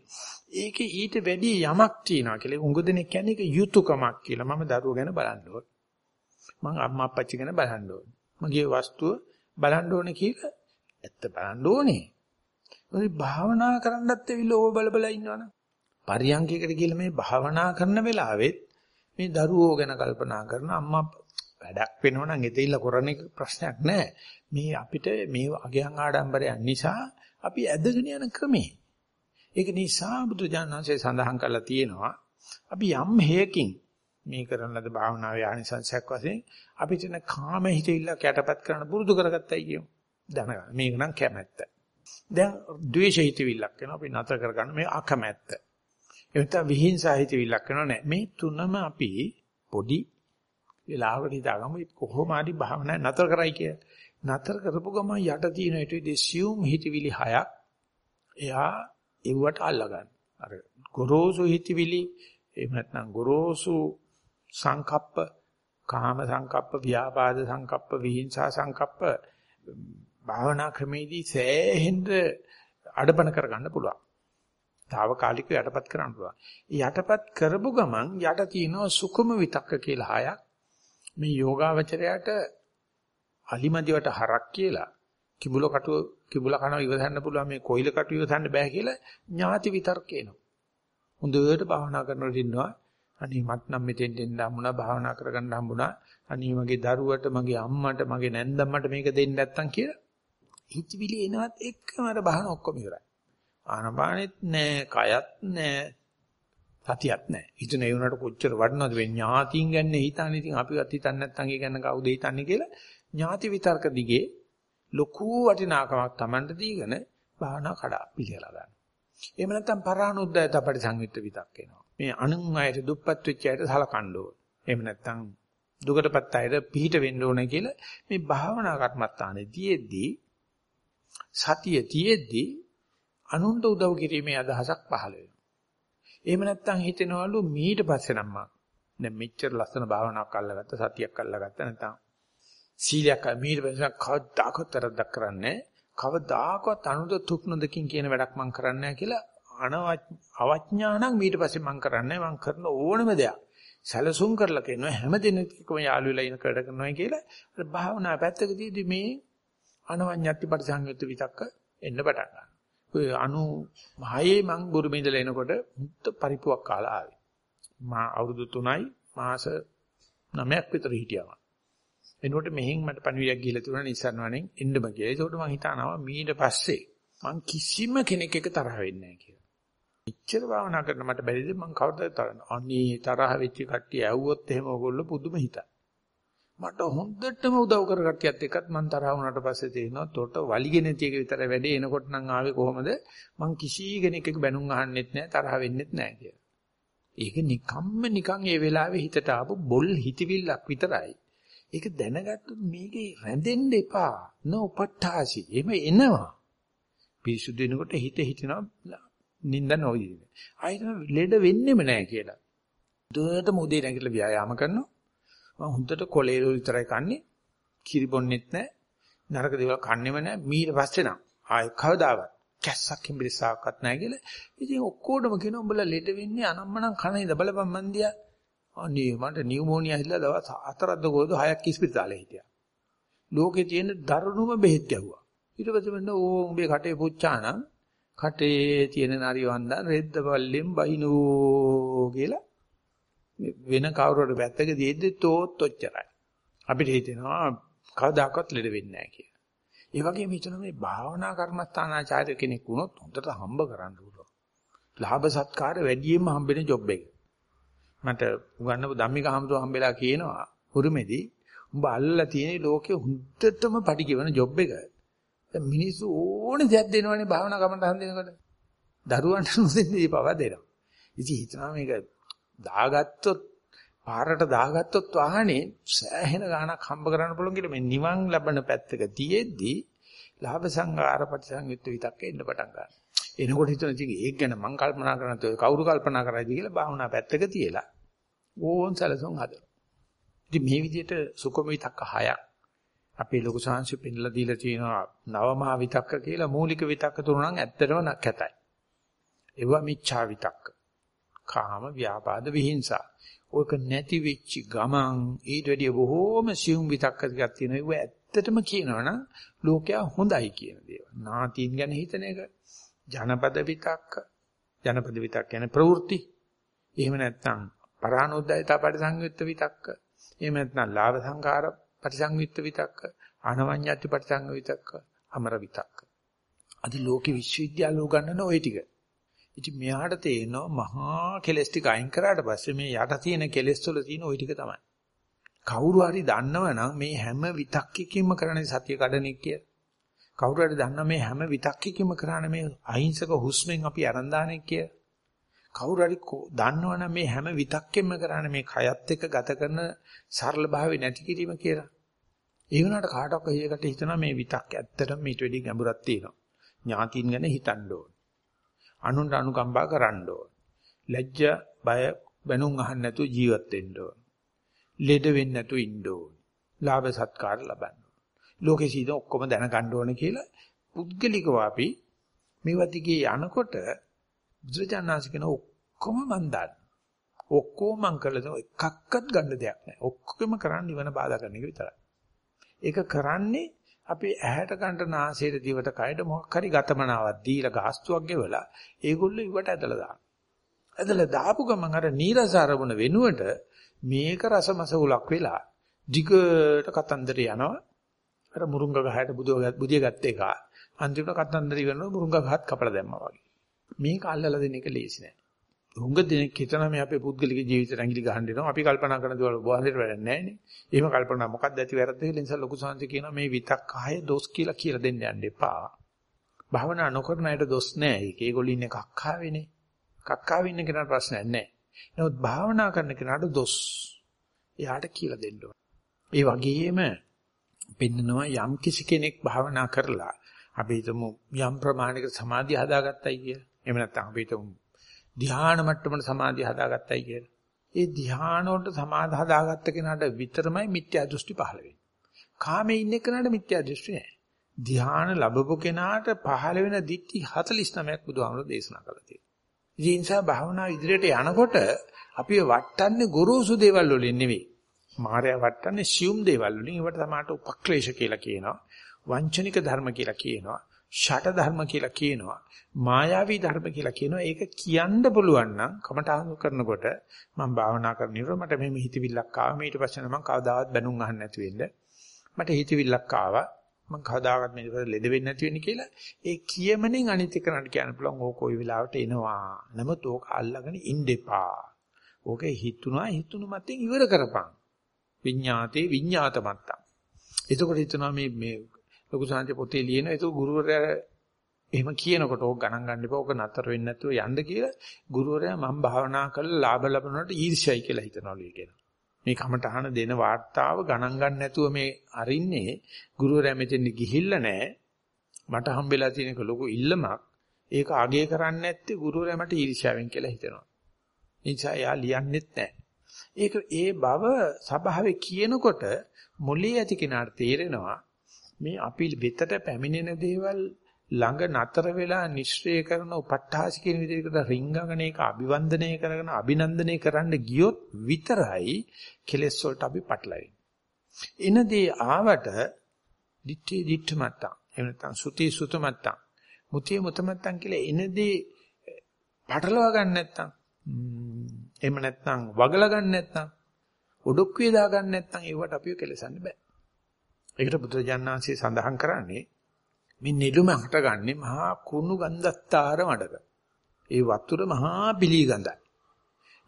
ඒකේ ඊට වැඩි යමක් තියනවා කියලා. උඟ දෙනෙක් කියන්නේ ඒක යුතුයකමක් කියලා. මම දරුවෝ ගැන බලන්න ඕන. මම අම්මා අප්පච්චි ගැන බලන්න ඕන. මගේ වස්තුව බලන්න ඕනේ කියලා ඇත්ත බලන්න ඕනේ. ඔය භාවනා කරන්නත් ඇවිල්ලා ඕව බල බල ඉන්නවනේ පරියන්කයකට කියලා මේ භාවනා කරන වෙලාවෙත් මේ දරුවෝ ගැන කල්පනා කරන අම්මා වැඩක් වෙනවනම් එතෙilla කරන එක ප්‍රශ්නයක් නෑ. මේ අපිට මේ අගයන් ආඩම්බරයන් නිසා අපි ඇදගෙන යන ක්‍රමේ. ඒක නිසා බුදුජානනාංශය සඳහන් කරලා තියෙනවා අපි යම් හේකින් මේ කරන ලද භාවනාවේ ආනිසංසයක් වශයෙන් අපිට න කාම හිතවිල්ල කැටපත් කරන පුරුදු කරගත්තයි කියමු. දැනගන්න. මේක නම් කැමැත්ත. දැන් ද්වේෂ හිතවිල්ලක් වෙනවා අපි නතර කරගන්න මේ අකමැත්ත. එතන විහිංසා හිතවිල්ලක් වෙනව නෑ. මේ තුනම අපි පොඩි වෙලාවකට හිතාගමු කොහොම හරි භාවනා නතර කරයි කියලා. නතර කරපු ගමන් යට තියෙන ඊට දෙසියුම් හිතවිලි හයක් එයා එව්වට අල්ලගන්න. අර ගොරෝසු හිතවිලි එහෙම නැත්නම් ගොරෝසු සංකප්ප කාම සංකප්ප ව්‍යාපාද සංකප්ප විහිංසා සංකප්ප භාවනා ක්‍රමේදී සෑහෙන්න අඩපණ කරගන්න පුළුවන්. తాවකාලිකව යටපත් කරන්න පුළුවන්. යටපත් කරපු ගමන් යට තියෙනවා සුකුම විතක්ක කියලා හයක්. මේ යෝගාවචරයට අලිමදිවට හරක් කියලා කිඹුල කටුව කිඹුල කනවා ඉවසන්න පුළුවන් මේ කොයිල කටුව ඉවසන්න බෑ කියලා ඥාති විතර්ක එනවා. හොඳට භාවනා කරනකොට ඉන්නවා අනේ මත් නම් මෙතෙන් දෙන්න හම්බුණා භාවනා කරගන්න හම්බුණා අනේ මගේ දරුවට මගේ අම්මට මගේ නැන්දම්මට මේක දෙන්න නැත්තම් කියලා හිතවිලි එනවත් එක්කම අර බහන ඔක්කොම ඉවරයි ආනපානෙත් නෑ කයත් නෑ සතියක් නෑ හිතන ඒ උනට කොච්චර වටිනවද වෙන්නේ ඥාතියින් ගැන හිතන්නේ ඉතින් අපිවත් හිතන්නේ නැත්තම් ඒ ගැන කවුද හිතන්නේ කියලා ඥාති විතර්ක දිගේ ලොකු වටිනාකමක් Tamanට දීගෙන භාවනා කඩා පිළිලා ගන්න. එහෙම නැත්නම් පරානුද්යත පරිසංවිත විතක් එනවා. මේ අනුන් අයට දුප්පත් වෙච්ච අයට සලකන්න ඕන. එහෙම නැත්නම් දුකටපත් අයට පිහිට වෙන්න ඕන කියලා මේ භාවනා කර්මත්තානේ තියෙද්දී සතිය තියෙද්දී අනුන්ට උදව් කිරීමේ අදහසක් පහළ වෙනවා. එහෙම නැත්නම් හිතෙනවලු මීට පස්සේ නම් මම දැන් මෙච්චර ලස්සන භාවනාවක් අල්ලගත්ත සතියක් අල්ලගත්ත නැත්නම් සීලයක් මීට පස්සේ කවදාකවත් තරද්දක් කරන්නේ කවදාකවත් අනුද තුක් නොදකින් කියන වැඩක් මම කරන්නේ කියලා අවඥාණං ඊට පස්සේ මම කරන්නේ මම කරන ඕනම දෙයක් සැලසුම් කරලා කියනවා හැම දිනකම යාළු වෙලා ඉන කඩ කරනවා කියලා අර භාවනා පැත්තකදීදී මේ අනවඤ්ඤත්ති පරිසංයුක්ත විතක්ක එන්න පටන් ගන්නවා. ඔය 96 මං බුරුමේ ඉඳලා එනකොට මුත්ත පරිපුවක් කාලා ආවේ. මා අවුරුදු 3යි මාස 9ක් විතර හිටියා. එනකොට මෙහෙන් මට පණිවිඩයක් ගිහලා තිබුණා නිසන්වණෙන් එන්නම කියලා. ඒකට මං හිතනවා මීට පස්සේ මං කිසිම කෙනෙක් එක තරහ වෙන්නේ නැහැ කියලා. එච්චර භාවනා කරන මට බැරිද මං කවදාද තරහ. අනේ තරහ වෙච්ච කට්ටිය ඇව්වොත් එහෙම ඕගොල්ලෝ පුදුම හිතයි. මට හොඳටම උදව් කර කට්ටියත් එක්කත් මං තරහ වුණාට පස්සේ තේරෙනවා තොට වලිගෙන තියෙක විතර වැඩේ එනකොට නම් ආවේ කොහොමද මං කිසි කෙනෙක් එක්ක බැනුම් අහන්නෙත් නැහැ තරහ වෙන්නෙත් නැහැ කියලා. ඒක නිකම්ම නිකන් ඒ වෙලාවේ හිතට ආපු බොල් හිතවිල්ලක් විතරයි. ඒක දැනගත්තොත් මේකේ රැඳෙන්න එපා. නෝපට්ඨාසි. එමෙ එනවා. පිරිසුදු වෙනකොට හිත හිතනවා නිින්ද නොවිදින. ආයෙත් ලෙඩ වෙන්නෙම නැහැ කියලා. දුරට මොදේ නැගිටලා ව්‍යායාම කරනවා. මම හොඳට කොලේල විතරයි කන්නේ. කිරි බොන්නෙත් නැහැ. නරක දේවල් කන්නෙම නැහැ. මීට පස්සේ නම් ආයෙ කවදාවත් කැස්සක් හිඹිරිසාවක්වත් නැහැ කියලා. ඉතින් ඔක්කොටම කියනවා උඹලා ලෙඩ වෙන්නේ අනම්මනම් කණේද බලපන් මන්දියා. අනේ මට නියුමෝනියා හිටලා දවස් හතරක්ද කොහොද හයක් ඉස්පිරිතාලේ හිටියා. ලෝකේ තියෙන දරුණුම බෙහෙත් ගැහුවා. ඊට පස්සේ මම ඕ උඹේ කටේ පුච්චානම් කටේ තියෙන නරි වන්දන රෙද්ද පල්ලෙන් බයිනෝ කියලා වෙන කවුරුහරි පැත්තක දෙද්දි තෝත් ඔච්චරයි. අපිට හිතෙනවා කවදාකවත් ලෙඩ වෙන්නේ නැහැ කියලා. ඒ වගේම හිතන මේ භාවනා කර්මස්ථානාචාර්ය කෙනෙක් වුණොත් හොඳට හම්බ කරන්න පුළුවන්. ලාභ සත්කාර වැඩියෙන්ම හම්බෙන ජොබ් එක. මට උගන්නපු ධම්මික හම්දුව හම්බෙලා කියනවා උරුමෙදී උඹ අල්ලලා තියෙන ලෝකේ හුද්දටම පටි කියවන ජොබ් එක. දැන් මිනිස්සු ඕනේ දෙයක් දෙනවනේ භාවනා කමට හන් දෙනකොට. දරුවන්ට නොදෙන්නේ පවා දෙනවා. ඉතින් හිතනවා මේක දාගත්තොත් පාරට දාගත්තොත් වාහනේ සෑහෙන ගාණක් හම්බ කරන්න පුළුවන් කියලා මේ නිවන් ලබන පැත්තක තියෙද්දි ලාභ සංඝාර ප්‍රතිසංයුක්ත විතක්ක එන්න පටන් ගන්නවා. එනකොට හිතන ඉතින් ඒක ගැන මම කල්පනා කරනත් කවුරු කල්පනා කරයිද කියලා භාවනා පැත්තක තියලා ඕන් සැලසුම් හදනවා. ඉතින් මේ විදිහට සුඛම විතක්ක හයක් අපේ ලොකු සංහංශ පෙන්නලා දීලා තියෙනවා නවමහා විතක්ක කියලා මූලික විතක්ක තුන නම් ඇත්තටම කැතයි. ඒවා මිච්ඡා විතක්ක. කාම ව්‍යාපාද විහිංසා. ඔයක නැති වෙච්ච ගමන් ඊට වැඩිය බොහෝම සියුම් විතක්ක ටිකක් තියෙනවා. ඒව ඇත්තටම කියනවනම් ලෝකයා හොඳයි කියන දේවල්. නාතීන් ගැන හිතන එක. ජනපද විතක්ක. ජනපද විතක්ක කියන්නේ ප්‍රවෘත්ති. එහෙම නැත්නම් පරානොද්දයතා පරිසංයුක්ත විතක්ක. එහෙම නැත්නම් ලාභ සංකාර පරිසංවිත්ත විතක්ක, අනවඤ්ඤත්ති පරිසංග විතක්ක, අමර විතක්ක. අද ලෝකේ විශ්වවිද්‍යාල උගන්වන ওই ටික. ඉතින් මෙයාට තේරෙනවා මහා කෙලස් ටික අයින් කරාට පස්සේ මේ යට තියෙන කෙලස් වල තියෙන ওই ටික තමයි. කවුරු හරි දන්නවනම් මේ හැම විතක්කකින්ම කරන්නේ සතිය කඩනෙක් කියලා. කවුරු හරි දන්නා මේ හැම විතක්කකින්ම කරන්නේ මේ අහිංසක හුස්මෙන් අපි අරන් දාන්නේ කියලා. කවුරු හරි දන්නවනම් මේ හැම විතක්කෙම කරන්නේ මේ කයත් එක්ක ගත කරන සරල භාවය නැති කිරීම කියලා. ඒ වුණාට කාටවත් එයකට හිතනවා මේ විතක්ක ඇත්තටම ඊට වැඩි ගැඹුරක් තියෙනවා. ඥාතින් ගැන හිතන්න ඕන. අනුන්ට අනුකම්පා කරන්න ඕන. ලැජ්ජ බය බැනුම් අහන්න නැතුව ජීවත් වෙන්න ඕන. ලෙඩ වෙන්න නැතුව ඉන්න ඕන. ලාභ සත්කාර ලබන්න ඕන. ලෝකේ සීද ඔක්කොම දැනගන්න ඕන කියලා පුද්ගලිකව අපි මේවා දිගේ යනකොට බුදුරජාණන්සේ ඔක්කොම මන් දාන්න. ඔක්කොම මං කළා එකක්වත් ගන්න දෙයක් නැහැ. ඔක්කොම කරන්නේ නිවන බාධා කරන එක විතරයි. ඒක කරන්නේ අපි ඇහැට කනට නාසයට දිවට කයට මොකක් හරි ගතමනාවක් දීලා ගාස්තුවක් ගෙවලා ඒගොල්ලෝ ඉවට ඇදලා දානවා. ඇදලා දාපු ගමන් අර නීරස අරමුණ වෙනුවට මේක රසමස උලක් වෙලා දිගට කතන්දර යනවා. අර මුරුංග ගහයට බුදිය ගත්ත එක අන්තිමට කතන්දර ඉවරනවා මුරුංග ගහත් කපලා දැම්මා වගේ. මේක අල්ලලා දෙන එක ලේසි නෑ. හුඟ දෙනෙක් හිතන මේ අපේ පුද්ගලික ජීවිතේ ඇඟිලි ගහන්න දෙනවා. අපි කල්පනා කරන දේවල් බොහොමදට වැඩක් නැහැ නේ. එහෙම කල්පනා මොකක්ද ඇති වැරද්ද කියලා නිසා ලොකු සංසි කියනවා මේ විතක් ආය දොස් කියලා කියලා දෙන්න යන්න එපා. භාවනා නොකරන අයට දොස් නැහැ. ඒක ඒගොල්ලෝ ඉන්නේ කක්කාවේනේ. කක්කාවේ ඉන්න කෙනාට ප්‍රශ්නයක් නැහැ. නමුත් භාවනා කරන කෙනාට දොස්. එයාට කියලා දෙන්න ඕන. ඒ වගේම පෙන්නනවා යම් කිසි කෙනෙක් භාවනා කරලා අපි හිතමු යම් ප්‍රමාණයක සමාධිය හදාගත්තයි කියලා. එහෙම නැත්නම් අපි හිතමු ධ්‍යාන මට්ටමට සමාධිය හදාගත්තයි කියලා. ඒ ධ්‍යාන වලට සමාධි හදාගත්ත කෙනාට විතරමයි මිත්‍යා දෘෂ්ටි පහළ වෙන්නේ. කාමේ ඉන්න කෙනාට මිත්‍යා දෘෂ්ටි නැහැ. ධ්‍යාන ලැබපු කෙනාට පහළ වෙන දිට්ඨි 49ක් බුදුහාමුදුරෝ දේශනා කළා තියෙනවා. ඒ නිසා භාවනා ඉදිරියට යනකොට අපි වටන්නේ ගොරෝසු දේවල් වලින් නෙවෙයි. මායя වටන්නේ සියුම් දේවල් වලින්. ඒවට තමයි උපක්ලේශ කියලා කියනවා. වංචනික ධර්ම කියලා කියනවා. ෂට ධර්ම කියලා කියනවා. මායාවී ධර්ම කියලා කියනවා. ඒක කියන්න පුළුවන් නම් කමඨාහු කරනකොට මම භාවනා කරන ඉර මට මෙහෙම හිතවිල්ලක් ආවා. ඊට පස්සේ නම් කවදාවත් බැනුම් අහන්න නැති වෙන්න. මට හිතවිල්ලක් ආවා. මම කවදාවත් මේක ලෙඩ වෙන්නේ නැති වෙන්නේ කියලා. ඒ කියමනෙන් අනිත් එකනට කියන්න පුළුවන් ඕක කොයි වෙලාවට එනවා. නමුත් ඕක අල්ලගෙන ඉන්න එපා. ඕක හිතුණා හිතුණු මතින් ඉවර කරපන්. විඤ්ඤාතේ විඤ්ඤාත මත්තම්. එතකොට හිතනවා මේ මේ ලොකු සාන්ති පොතේ ලියන ඒක ගුරුවරයා එහෙම කියනකොට ඕක ගණන් ගන්න එපා ඕක නතර වෙන්නේ නැතුව යන්න කියලා ගුරුවරයා මම භාවනා කරලා ලාභ ලබනකොට ඊර්ෂ්‍යයි කියලා හිතනවලු කියන. මේ කමටහන දෙන වාර්තාව ගණන් ගන්න නැතුව මේ අරින්නේ ගුරුවරයා මෙතෙන් ගිහිල්ලා නැහැ. මට හම්බෙලා තියෙනක ලොකු ඉල්ලමක්. ඒක අගය කරන්නේ නැත්තේ ගුරුවරයා මට ඊර්ෂ්‍යාවෙන් කියලා හිතනවා. නිසා එයා ලියන්නෙත් නැහැ. ඒක ඒ බව සභාවේ කියනකොට මොළේ ඇති කෙනාට තේරෙනවා මේ අපි වෙතට පැමිණෙන දේවල් ළඟ නතර වෙලා නිශ්චය කරන උපට්ඨාසි කියන විදිහකට රිංගගෙන ඒක අභිවන්දනය කරගෙන අභිනන්දනය කරන්න ගියොත් විතරයි කෙලෙස් වලට අපි පටලවෙන්නේ. එනදී ආවට දිත්තේ දිත්තමත්තා එහෙම නැත්නම් සුති සුතමත්තා මුතිය මුතමත්තා කියලා එනදී පටලවා ගන්න නැත්නම් එහෙම නැත්නම් වගලා ගන්න නැත්නම් ඔඩොක්කුවේ දා ගන්න නැත්නම් ඒවට අපිව කෙලසන්න බෑ. ඒකට බුදුරජාණන්සේ සඳහන් කරන්නේ මේ නිලුම හටගන්නේ මහා කුණු ගන්ධස්තර මඩක. ඒ වතුර මහා බිලී ගඳයි.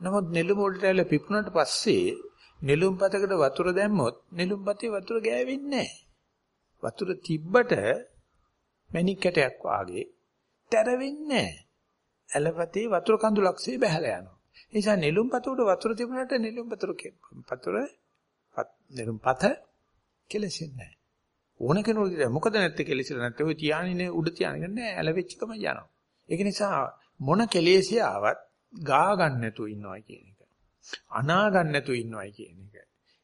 නමුත් නිලුම වලට ඇල පිපුණාට පස්සේ නිලුම් පතකට වතුර දැම්මොත් නිලුම් පතේ වතුර ගෑවෙන්නේ වතුර තිබ්බට මණික් කැටයක් වාගේ තැර වෙන්නේ ඇලපතේ වතුර කඳුලක්සේ බහැලා යනවා. ඒ නිසා නිලුම් පතට වතුර තිබුණාට නිලුම් පතර පතර නිලුම් පත කෙලෙසෙන්නේ නැහැ. ඕන කෙනෙකුට මොකද නැත්තේ කෙලෙසිලා නැත්තේ ඔය තියානිනේ උඩ තියාගෙන නෑ ඇලවෙච්ච ගම යනවා. ඒක නිසා මොන කෙලෙසිය ආවත් ගා ගන්න නැතුව ඉන්නවයි කියන එක. අනා ගන්න නැතුව ඉන්නවයි කියන එක.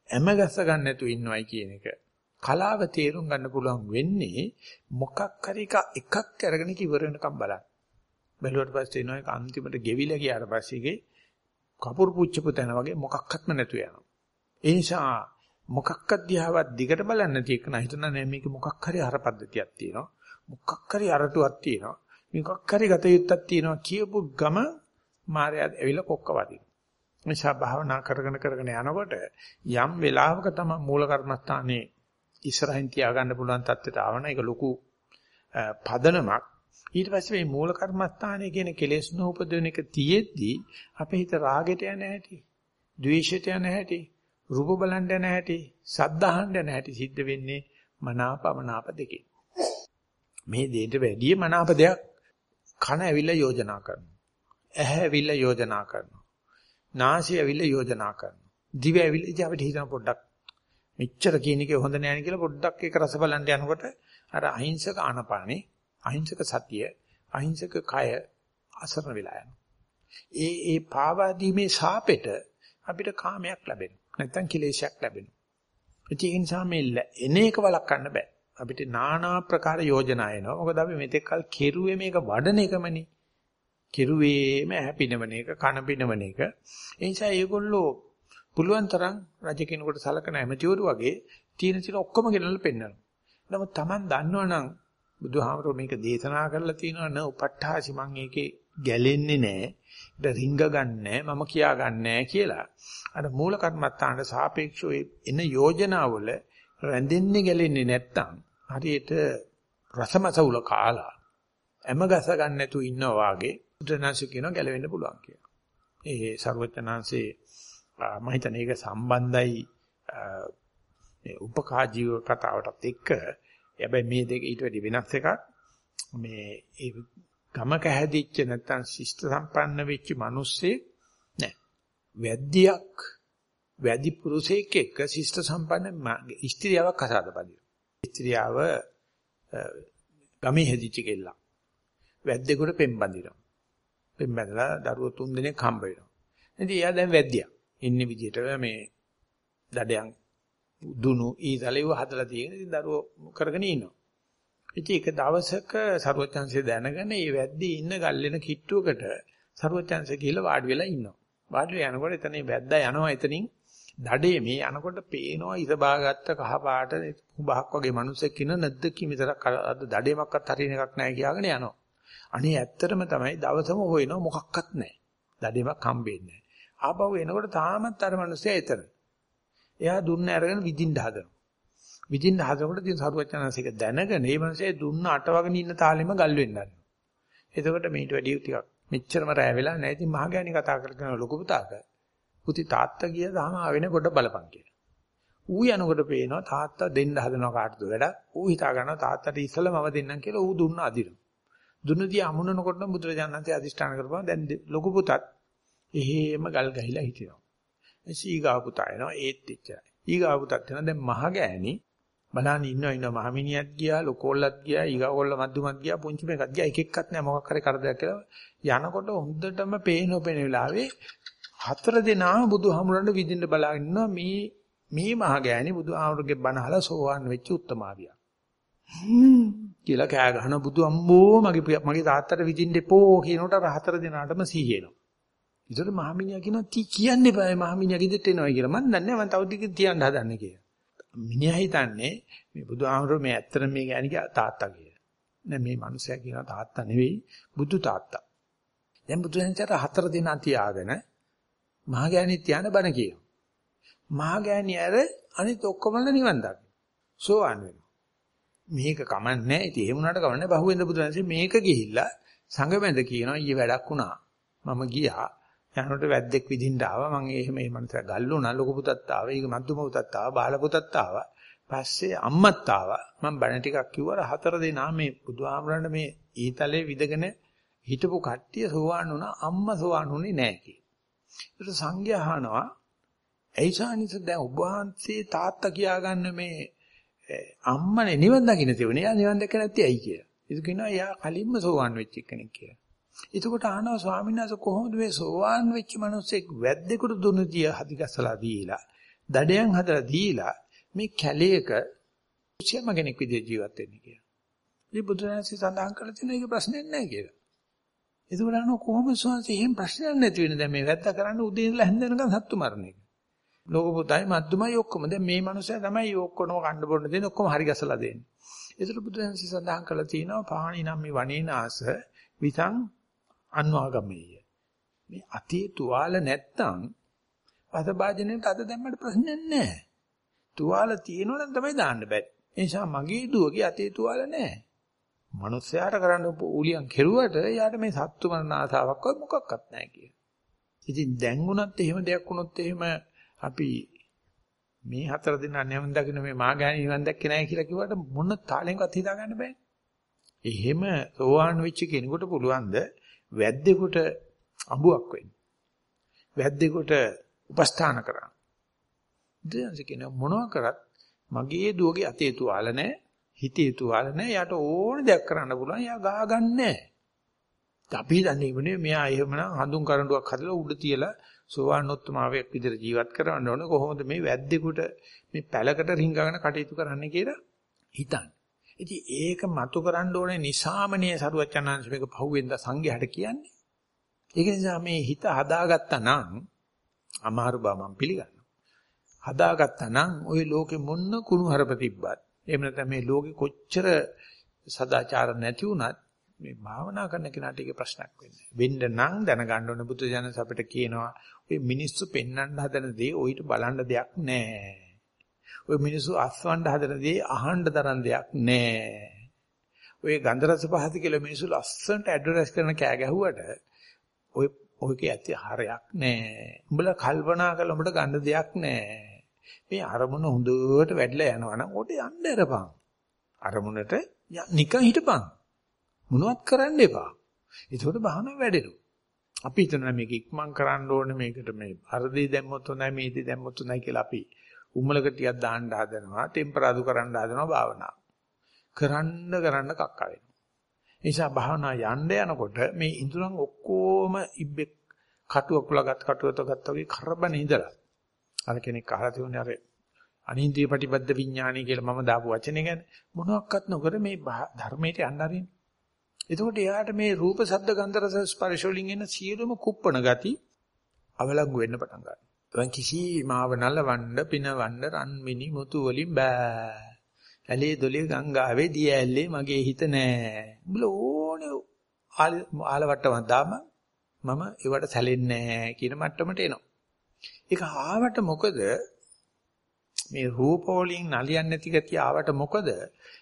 ඇම ගස්ස ගන්න නැතුව ඉන්නවයි කියන එක. කලාව තේරුම් ගන්න පුළුවන් වෙන්නේ මොකක් හරි එකක් අරගෙන ඉවර වෙනකම් බලන්න. බැලුවට පස්සේ එනවා ඒක අන්තිමට ගෙවිලා ගියාට පස්සේ කපුරු පුච්චපු තැන වගේ මොකක්වත්ම නැතු යනවා. ඒ නිසා මොකක්වත් දිහාවත් දිගට බලන්නේ නැති එක නම් හිතන නෑ මේක මොකක් හරි අර පද්ධතියක් තියෙනවා. මොකක් හරි අරටුවක් තියෙනවා. මොකක් හරි ගත යුත්තක් තියෙනවා කියපු ගම මායя ඇවිල්ලා කොක්ක වදින. නිසා භාවනා කරගෙන කරගෙන යනකොට යම් වෙලාවක තමයි මූල කර්මස්ථානේ ඉස්සරහින් තියාගන්න පුළුවන් තත්ත්වයට ආවන ඒක ලොකු පදනමක්. ඊට පස්සේ මේ මූල කර්මස්ථානයේ කියන කෙලෙස් නූපදින එක තියෙද්දි අපේ හිත රාගෙට යන හැටි, ද්වේෂයට යන හැටි, රූප බලන්න යන හැටි, සද්ද අහන්න යන හැටි සිද්ධ වෙන්නේ මනාපමනාප දෙකේ. මේ දෙයට වැඩිය මනාප දෙයක් කන ඇවිල්ලා යෝජනා කරනවා. ඇහැ ඇවිල්ලා යෝජනා කරනවා. නාසය ඇවිල්ලා යෝජනා කරනවා. දිව ඇවිල්ලා ඉතින් අපිට හිතන පොඩ්ඩක් මෙච්චර කියන එකේ හොඳ නෑනේ කියලා පොඩ්ඩක් ඒක රස බලන්න යනකොට අර අහිංසක ආනපානේ අහිංසක සතිය අහිංසක කය අසරණ වෙලා යනවා. ඒ ඒ පාවා දීමේ ශාපෙට අපිට කාමයක් ලැබෙනවා. නැත්තම් කිලේශයක් ලැබෙනවා. ඒක නිසා මේ එන එක වළක්වන්න බෑ. අපිට নানা ප්‍රකාර යෝජනා එනවා. මොකද අපි මෙතෙක් කල් කෙරුවේ මේක වඩන එකමනේ. කෙරුවේම හැපිනවන එක, කන පිනවන එක. ඒ නිසා ඒගොල්ලෝ පුළුවන් තරම් රජ කෙනෙකුට සලකන ඇමතිවරු වගේ තීන තීන ඔක්කොම ගෙනල්ලා පෙන්නනවා. නමුත් Taman දන්නවනම් බුදුහාමරෝ මේක දේශනා කරලා තියෙනවා න උපට්ඨාසි මං ඒකේ ගැලෙන්නේ නැහැ. ඒක රිංග ගන්නෑ මම කියා ගන්නෑ කියලා. අර මූල කර්මත්තාන්ට සාපේක්ෂව එන යෝජනාවල රැඳෙන්නේ ගැලෙන්නේ නැත්තම් හරියට රසමසවුල කාලා හැම ගස ගන්න නැතු ඉන්නවා වාගේ බුදුනාසි කියනවා ගැලවෙන්න පුළුවන් කියලා. ඒ ਸਰවඥාන්සේ මම හිතන්නේ ඒක සම්බන්ධයි මේ උපකාජීව කතාවටත් එක්ක. හැබැයි මේ දෙක ඊට වැඩි වෙනස් එකක්. මේ ඒ ගමක හැදිච්ච නැත්තම් ශිෂ්ට සම්පන්න වෙච්ච මිනිස්සේ නෑ. වැද්දියක් වැදි පුරුෂයෙක් එක්ක ශිෂ්ට සම්පන්න ස්ත්‍රියාවක් කසාද බඳිනවා. ස්ත්‍රියාව ගමේ හැදිච්ච කෙල්ලක්. වැද්දෙකුට පෙම් බඳිනවා. පෙම් බඳලා දරුවෝ තුන් දෙනෙක් හම්බ වෙනවා. ඉතින් එයා දැන් වැද්දියා. ඉන්නේ විදියට මේ දඩයන් දුනු ඊතලෙව හදලා තියෙන ඉතින් දරුවෝ කරගෙන ඉන්නවා. ඉතින් එක දවසක සරුවචන්සේ දැනගෙන මේ වැද්දී ඉන්න ගල්ලෙන කිට්ටුවකට සරුවචන්සේ ගිහිල්ලා වාඩි වෙලා ඉන්නවා. වාඩි වෙලා යනකොට එතන වැද්දා යනවා එතනින් දඩේ මේ යනකොට පේනවා ඉර බාගත්ත කහ පාට හුඹහක් වගේ මිනිස්සෙක් ඉන්න නැද්ද කි විතරක් අද දඩේමක්වත් හරින එකක් නැහැ කියාගෙන යනවා. අනේ ඇත්තටම තමයි දවසම හොයනවා මොකක්වත් නැහැ. දඩේමක් හම්බෙන්නේ නැහැ. ආපහු එනකොට තාමත් අර මිනිස්සයා එතන. එයා දුන්න අරගෙන විදින්න හදනවා. විදින්න හදනකොට ඉතින් සරුවචනන්සේක දැනගෙන මේ මිනිස්සේ දුන්න අටවගෙන ඉන්න තාලෙම ගල් වෙන්නන්නේ. එතකොට මේට වැඩි ටිකක් මෙච්චරම රෑ වෙලා නැහැ. ඉතින් මහගෑණි කතා කරගෙන ලොකු පුතාට පුති තාත්තා ගියා තාම ආවෙන කොට බලපන් කියලා. ඌ යනකොට පේනවා තාත්තා දෙන්න හදනවා කාටද වැඩ. ඌ හිතා ගන්නවා තාත්තට ඉස්සෙල්ලා මම දෙන්නම් කියලා ඌ දුන්න අදිනවා. දුන්නදී අමුණනකොට බුදුරජාණන්සේ අදිෂ්ඨාන කරපුවා දැන් ලොකු පුතත් එහෙම ගල් ගහිලා හිටිනවා. සීගා පුතා එනවා ඒත් එච්චරයි. ඊගා පුතත් එනවා දැන් මහගෑණි බලන්න ඉන්නවා ඉන්නවා. මහමිනියක් ගියා ලොකෝල්ලත් ගියා ඊගාවොල්ල මද්දුමත් ගියා පුංචි මේකත් ගියා. එක එක්කත් නෑ මොකක් හරි කරදරයක් කියලා. යනකොට හොඳටම පේන ඔපෙන වෙලාවේ හතර දෙනා බුදුහාමුදුරන්ට විදින්න බලාගෙන ඉන්නවා. මේ මේ මහගෑණි බුදුහාමුදුරගේ බණ අහලා සෝවාන් වෙච්ච උත්තමාවියා කියලා කෑ ගහන බුදු අම්මෝ මගේ මගේ තාත්තට විදින්න එපෝ කියනකොට හතර දෙනාටම සීහෙනවා ඒතර මහමිනියා කියනවා ති කියන්න එපා මහමිනියා ගෙදරට එනවා කියලා. මම දන්නේ නැහැ මම තව ටිකක් තියන්න හදන්නේ කියලා. මිනිහා හිතන්නේ මේ බුදුහාමරෝ මේ ඇත්තට මේ ගෑණිගේ තාත්තා කියලා. නෑ මේ මිනිසයා කියන තාත්තා නෙවෙයි බුදු තාත්තා. දැන් බුදුහන්සේට හතර දෙනා තියාගෙන මහගෑණි තියාන බණ කියනවා. මහගෑණි අර අනිත් ඔක්කොමල නිවන් දකින්න. සෝවන් වෙනවා. මේක කමන්නේ ඉතින් ඒ වුණාට කමන්නේ බහුවෙන්ද බුදුහන්සේ මේක ගිහිල්ලා සංගමෙන්ද කියනවා ඊයේ වැඩක් වුණා. මම ගියා යනකොට වැද්දෙක් විදිහින් ආවා මම එහෙම මේ මනස ගල්ලුණා ලොකු පුතත් ආවා ඊග මද්දුම පුතත් ආවා බාල පුතත් ආවා පස්සේ අම්මත් ආවා මම බණ ටිකක් කිව්වා හතර දෙනා මේ බුදුහාමරණ මේ ඊතලේ විදගෙන හිටපු කට්ටිය සෝවාන් වුණා අම්මා සෝවාන් වුණේ නැහැ කි. ඒක සංඝයා අහනවා ඇයිසානිස දැන් ඔබ වහන්සේ තාත්තා කියාගන්න මේ අම්මනේ නිවන් දකින්න තියුනේ. එයා නිවන් දැක නැති ඇයි කියලා. ඒක කියනවා එයා කලින්ම සෝවාන් වෙච්ච කෙනෙක් කියලා. එතකොට අහනවා ස්වාමීන් වහන්සේ කොහොමද මේ සෝවාන් වෙච්ච මිනිස්සෙක් වැද්දෙකුට දුනු දිය හදිගස්සලා දීලා දඩයන් හදලා දීලා මේ කැලේක කිසියම් කෙනෙක් විදිහට ජීවත් වෙන්නේ කියලා. මේ බුදුරජාණන්සේ සඳහන් කරලා තියෙන එක ප්‍රශ්නයක් නැහැ කියලා. එතකොට අහනවා කොහොමද ස්වාමීන් එහෙම ප්‍රශ්නයක් නැති වෙන්නේ දැන් මේ වැද්දා කරන්නේ උදේ ඉඳලා හැන්ද වෙනකන් සත්තු මරණ එක. ලෝක පුතයි මද්දුමයි ඔක්කොම දැන් මේ මනුස්සයා තමයි ඔක්කොම කණ්ඩ බොන්න දෙන ඔක්කොම හරි ගසලා දෙන්නේ. ඒතර බුදුරජාණන්සේ සඳහන් කරලා තියෙනවා පහණි නම් මේ වනේනාස විතං අන්වාගමේය. මේ අතේ තුවාල නැත්තම් අතභාජනෙට අත දැම්මට ප්‍රශ්නයක් නැහැ. තුවාල තියෙනවා නම් තමයි දාන්න බෑ. ඒ නිසා මගේ දුවගේ අතේ තුවාල නැහැ. මිනිස්සයාට කරන්න උලියන් කෙරුවට එයාට මේ සත්තු මරණ ආසාවක් මොකක්වත් නැහැ කිය. ඉතින් දැන් වුණත් එහෙම දෙයක් වුණොත් එහෙම අපි මේ හතර දෙනා නිවන් දකින්න මේ මාගාණි නිවන් දැක්කේ නැහැ කියලා කිව්වට මොන තාලෙන්වත් හිතා ගන්න බෑ. එහෙම සෝවාන් වෙච්ච කෙනෙකුට පුළුවන් ද වැද්දෙකුට අඹුවක් වෙන්න. වැද්දෙකුට උපස්ථාන කරන්න. දැන්ස කියන මොනවා කරත් මගේ දුවගේ අතේ තුවාල නැහැ, හිතේ තුවාල නැහැ. යාට ඕන දෙයක් කරන්න පුළුවන්. යා ගා ගන්නෑ. අපි දන්නේ ඉන්නේ මෙයා එහෙමනම් හඳුන් කරඬුවක් හදලා උඩ තියලා සෝවාන්ොත්තමාවයක් විදිහට ජීවත් කරවන්න ඕනේ කොහොමද මේ වැද්දෙකුට මේ පැලකට රිංගගෙන කටයුතු කරන්න කියලා හිතන්නේ. ඉතින් ඒක මතු කරන්න ඕනේ නිසාමනේ සරුවචනාංශ මේක පහුවෙන්ද සංඝයාට කියන්නේ. ඒක නිසා මේ හිත හදාගත්තා නම් අමාරු බව මම පිළිගන්නවා. හදාගත්තා නම් ওই ලෝකෙ මොන්න කුණු හරප තිබ්බත් එහෙම නැත්නම් මේ ලෝකෙ කොච්චර සදාචාර නැති වුණත් මේ භාවනා කරන කෙනාට ඒක ප්‍රශ්නයක් වෙන්නේ. වෙන්න නම් දැනගන්න ඕනේ බුදු දහම අපිට කියනවා ඔය මිනිස්සු පෙන්වන්න හදන දේ ඔయిత බලන්න දෙයක් නැහැ. ඔය මිනිස්සු අස්වන්න හදන දේ අහන්න තරම් දෙයක් නැහැ. ඔය ගන්ධ රස පහත කියලා මිනිස්සු ලස්සනට ඇඩ්වර්ටයිස් කරන කෑ ගැහුවට ඔය ඔයකේ ඇති හරයක් නැහැ. උඹලා කල්පනා කරලා උඹට ගන්න දෙයක් නැහැ. මේ අරමුණ හොඳට වැඩිලා යනවා නම් ඔට යන්න එරපන්. අරමුණට නිකන් හිටපන්. මොනවත් කරන්න එපා. ඒකෝට භාවනාව වැඩෙනවා. අපි හිතනවා මේක ඉක්මන් කරන්න ඕනේ මේකට මේ අරදී දැම්මොත් හොඳයි මේදී දැම්මොත් හොඳයි කියලා අපි උම්මලක ටිකක් දාන්න හදනවා ටෙම්පරාදු කරන්න හදනවා භාවනාව. කරන්න කරන්න කක්ක වෙනවා. නිසා භාවනා යන්න යනකොට මේ ඉඳුරන් ඔක්කොම ඉබ්බෙක් කටුවක් උලගත් කටුවත ගත්තා වගේ කරබන ඉඳලා අර කෙනෙක් අහලා තියුනේ අර අනින්ද්‍රිය ප්‍රතිබද්ධ විඥානයි කියලා මම දාපු වචනේ ගැන මොනවත් නොකර මේ ධර්මයට යන්න අරින්න. එතකොට එයාට මේ රූප ශබ්ද ගන්ධ රස ස්පර්ශ වලින් එන සියලුම කුප්පණ ගති අවලංගු වෙන්න පටන් ගන්නවා. දැන් කිසි මාව නලවන්න පිනවන්න රන් මිනි මුතු වලින් බෑ. ඇලේ දොලේ ගංගාවේ දිය ඇල්ලේ මගේ හිත නෑ. උඹල ඕනේ ආලවට්ටම දාම මම ඒවට සැලෙන්නේ නෑ කියන මට්ටමට එනවා. ඒක ආවට මොකද මේ රූප වලින් නලියන්නේ නැති ගතිය ආවට මොකද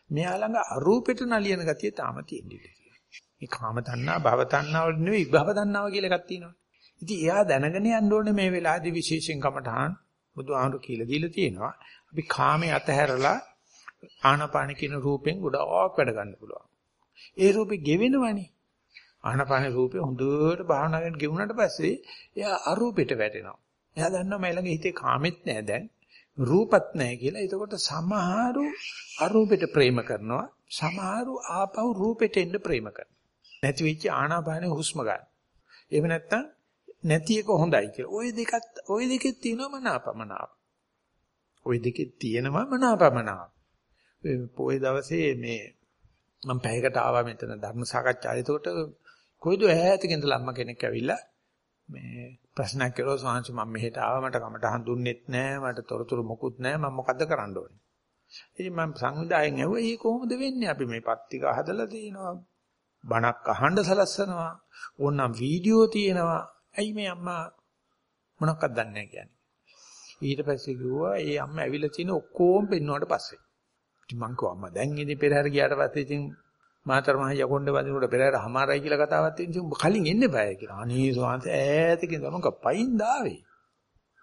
මෙයා ළඟ අරූපෙට නලියන ගතිය තාම තියෙන්නේ. මේ කාම තණ්හා භව තණ්හා වල නෙවෙයි භව තණ්හාව කියලා එකක් තියෙනවා. ඉතින් එයා දැනගෙන යන්න ඕනේ මේ වෙලාවේදී විශේෂයෙන් කමඨහන් බුදුහාමුදුරු කියලා දීලා තියෙනවා. අපි කාමයේ අතහැරලා ආනාපාන කියන රූපෙන් ගොඩාක් වැඩ ගන්න පුළුවන්. ඒ රූපේ ගෙවෙනවනේ. ආනාපාන රූපේ හොඳට භාවනාවෙන් ගෙවුනට පස්සේ එයා අරූපෙට වැටෙනවා. එයා දන්නවා මයි ළඟ හිතේ කාමෙත් නෑ දැන්. රූපත් නෑ කියලා. එතකොට සමහරු අරූපෙට ප්‍රේම කරනවා. සමහරු ආපහු රූපෙට එන්න ප්‍රේම කරනවා. නැති වෙච්ච ආනාපානෙ හුස්ම ගන්න. එහෙම නැත්තම් නැති එක හොඳයි කියලා. ওই දෙකත් ওই දෙකේ තියෙනවා මනාපමනාප. ওই දෙකේ තියෙනවා මනාපමනාප. පොයේ දවසේ මේ මම පැයකට ආවා මෙතන ධර්ම සාකච්ඡාව. එතකොට කොයිද ඈතකින් ඉඳලා අම්මා කෙනෙක් ඇවිල්ලා මේ ප්‍රශ්නයක් කළා සෝංශ මම මෙහෙට ආවා මට කමටහන් දුන්නෙත් නෑ මට තොරතුරු මොකුත් නෑ මම මොකද්ද කරන්න ඕනේ. ඉතින් මම සංවිධායකයන් ඇහුවා "ඊ කොහොමද වෙන්නේ? අපි මේ පත්තික හදලා තිනවා. බණක් අහන්න සලස්සනවා. ඕනනම් වීඩියෝ තියෙනවා. ඇයි මේ අම්මා මොනවක්වත් දන්නේ නැහැ කියන්නේ. ඊට පස්සේ කිව්වා ඒ අම්මා ඇවිල්ලා තියෙන ඔක්කොම පෙන්නුවාට පස්සේ. ඉතින් මං කිව්වා අම්මා දැන් ඉතින් පෙරහැර ගියාට පස්සේ ඉතින් මාතර මහ යකොණ්ඩ වදිනකොට පෙරහැර හමාරයි කියලා කතාවක් තියෙන ඉතින් කලින් එන්න බෑ කියලා. අනේ සෝන්ත ඈතකින් තමයි කපයින් දාවේ.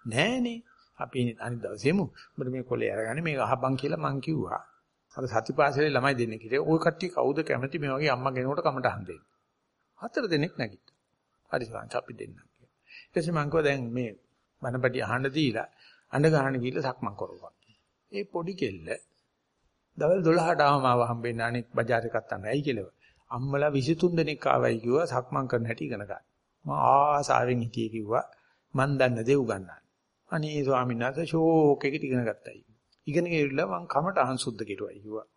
නෑනේ. අපි අනිත් දවසේමු. ඔබට මේ කොලේ අරගන්නේ මේක අහපන් කියලා මං කිව්වා. අර සතිපාසලේ ළමයි දෙන්නේ කිව්වේ ওই කට්ටිය කවුද කැමති මේ වගේ අම්මා කෙනෙකුට කමටහන් දෙන්න. හතර දෙනෙක් නැගිට්ටා. හරි සංස අපි දෙන්නම් කියලා. ඊට පස්සේ මං කිව්වා දැන් මේ බණපටි අහන්න දීලා අඬ ගහන ගිහලා සක්මන් කරපුවා. ඒ පොඩි කෙල්ල දවල් 12ට ආවම ආව හම්බෙන්න අනෙක් බජාර් එකක් ගන්න. ඇයි කියලා. අම්මලා 23 දෙනෙක් ආවයි කිව්වා සක්මන් කරන හැටි ඉගෙන ගන්න. මම ආසාවෙන් හිටියේ කිව්වා මන් දන්න දේ උගන්වන්න. අනේ ස්වාමීන් වහන්සේ ෂෝක් එකට ඉගෙන ගත්තයි. ඉගෙන ගිහලා මං කමට අහංසුද්ධ කෙරුවයි කිව්වා.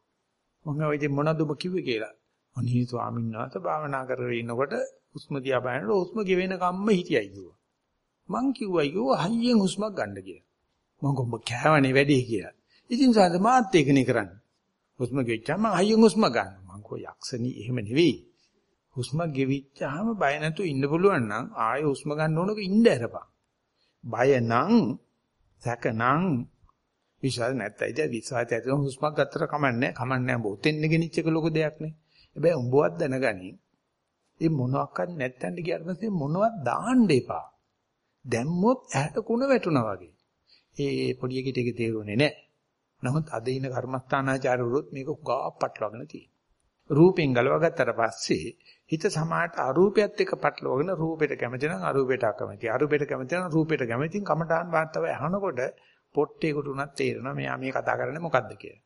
මම ඔය ඉතින් මොනවද ඔබ කිව්වේ කියලා. අනේ ස්වාමීන් වහන්සේ භාවනා කරගෙන ඉන්නකොට හුස්ම දිහා බලනකොට හුස්ම ගෙවෙන කම්ම හිටියයි කිව්වා. මං කිව්වයි කිව්වා හයියෙන් හුස්මක් ගන්න කියලා. මං කොඹ කෑවනේ වැඩේ කියලා. ඉතින් සාද මාත් ඒකනේ කරන්නේ. හුස්ම ගෙච්චාම හයියෙන් හුස්ම ගන්න. මං කෝ යක්ෂණී එහෙම නෙවෙයි. හුස්ම ගෙවිච්චාම බය නැතුව ඉන්න පුළුවන් නම් ආයෙ හුස්ම ගන්න ඕනක ඉන්න ඇරපන්. බය නම් සැක නම් විශ්වාස නැත්තයි දැන් විශ්වාසය ඇතුළම හුස්මක් ගත්තට කමන්නේ කමන්නේ බොතෙන් ගෙනිච්ච එක ලොකු දෙයක් නේ. හැබැයි උඹවත් දැනගනි. මේ මොනවාක්වත් නැත්තන් ගියාට පස්සේ මොනවත් දාන්න එපා. දැම්මොත් ඇහැට කුණ වැටුණා වගේ. ඒ පොඩි එකට ඒක තේරුනේ නැහැ. නමුත් අද ඉන කර්මස්ථානාචාරවරුත් මේක උගා පටලවාගෙන තියෙනවා. රූපෙන් ගලවා ගත්තට පස්සේ හිත සමාහට අරූපයත් එක්ක පටලවගෙන රූපෙට කැමති නම් අරූපෙට අකමැති. අරූපෙට කැමති නම් රූපෙට කැමති. කමඨාන් වාර්තාව අහනකොට පොට්ටේකට උනත් තේරෙනවා මෙයා මේ කතා කරන්නේ මොකද්ද කියලා.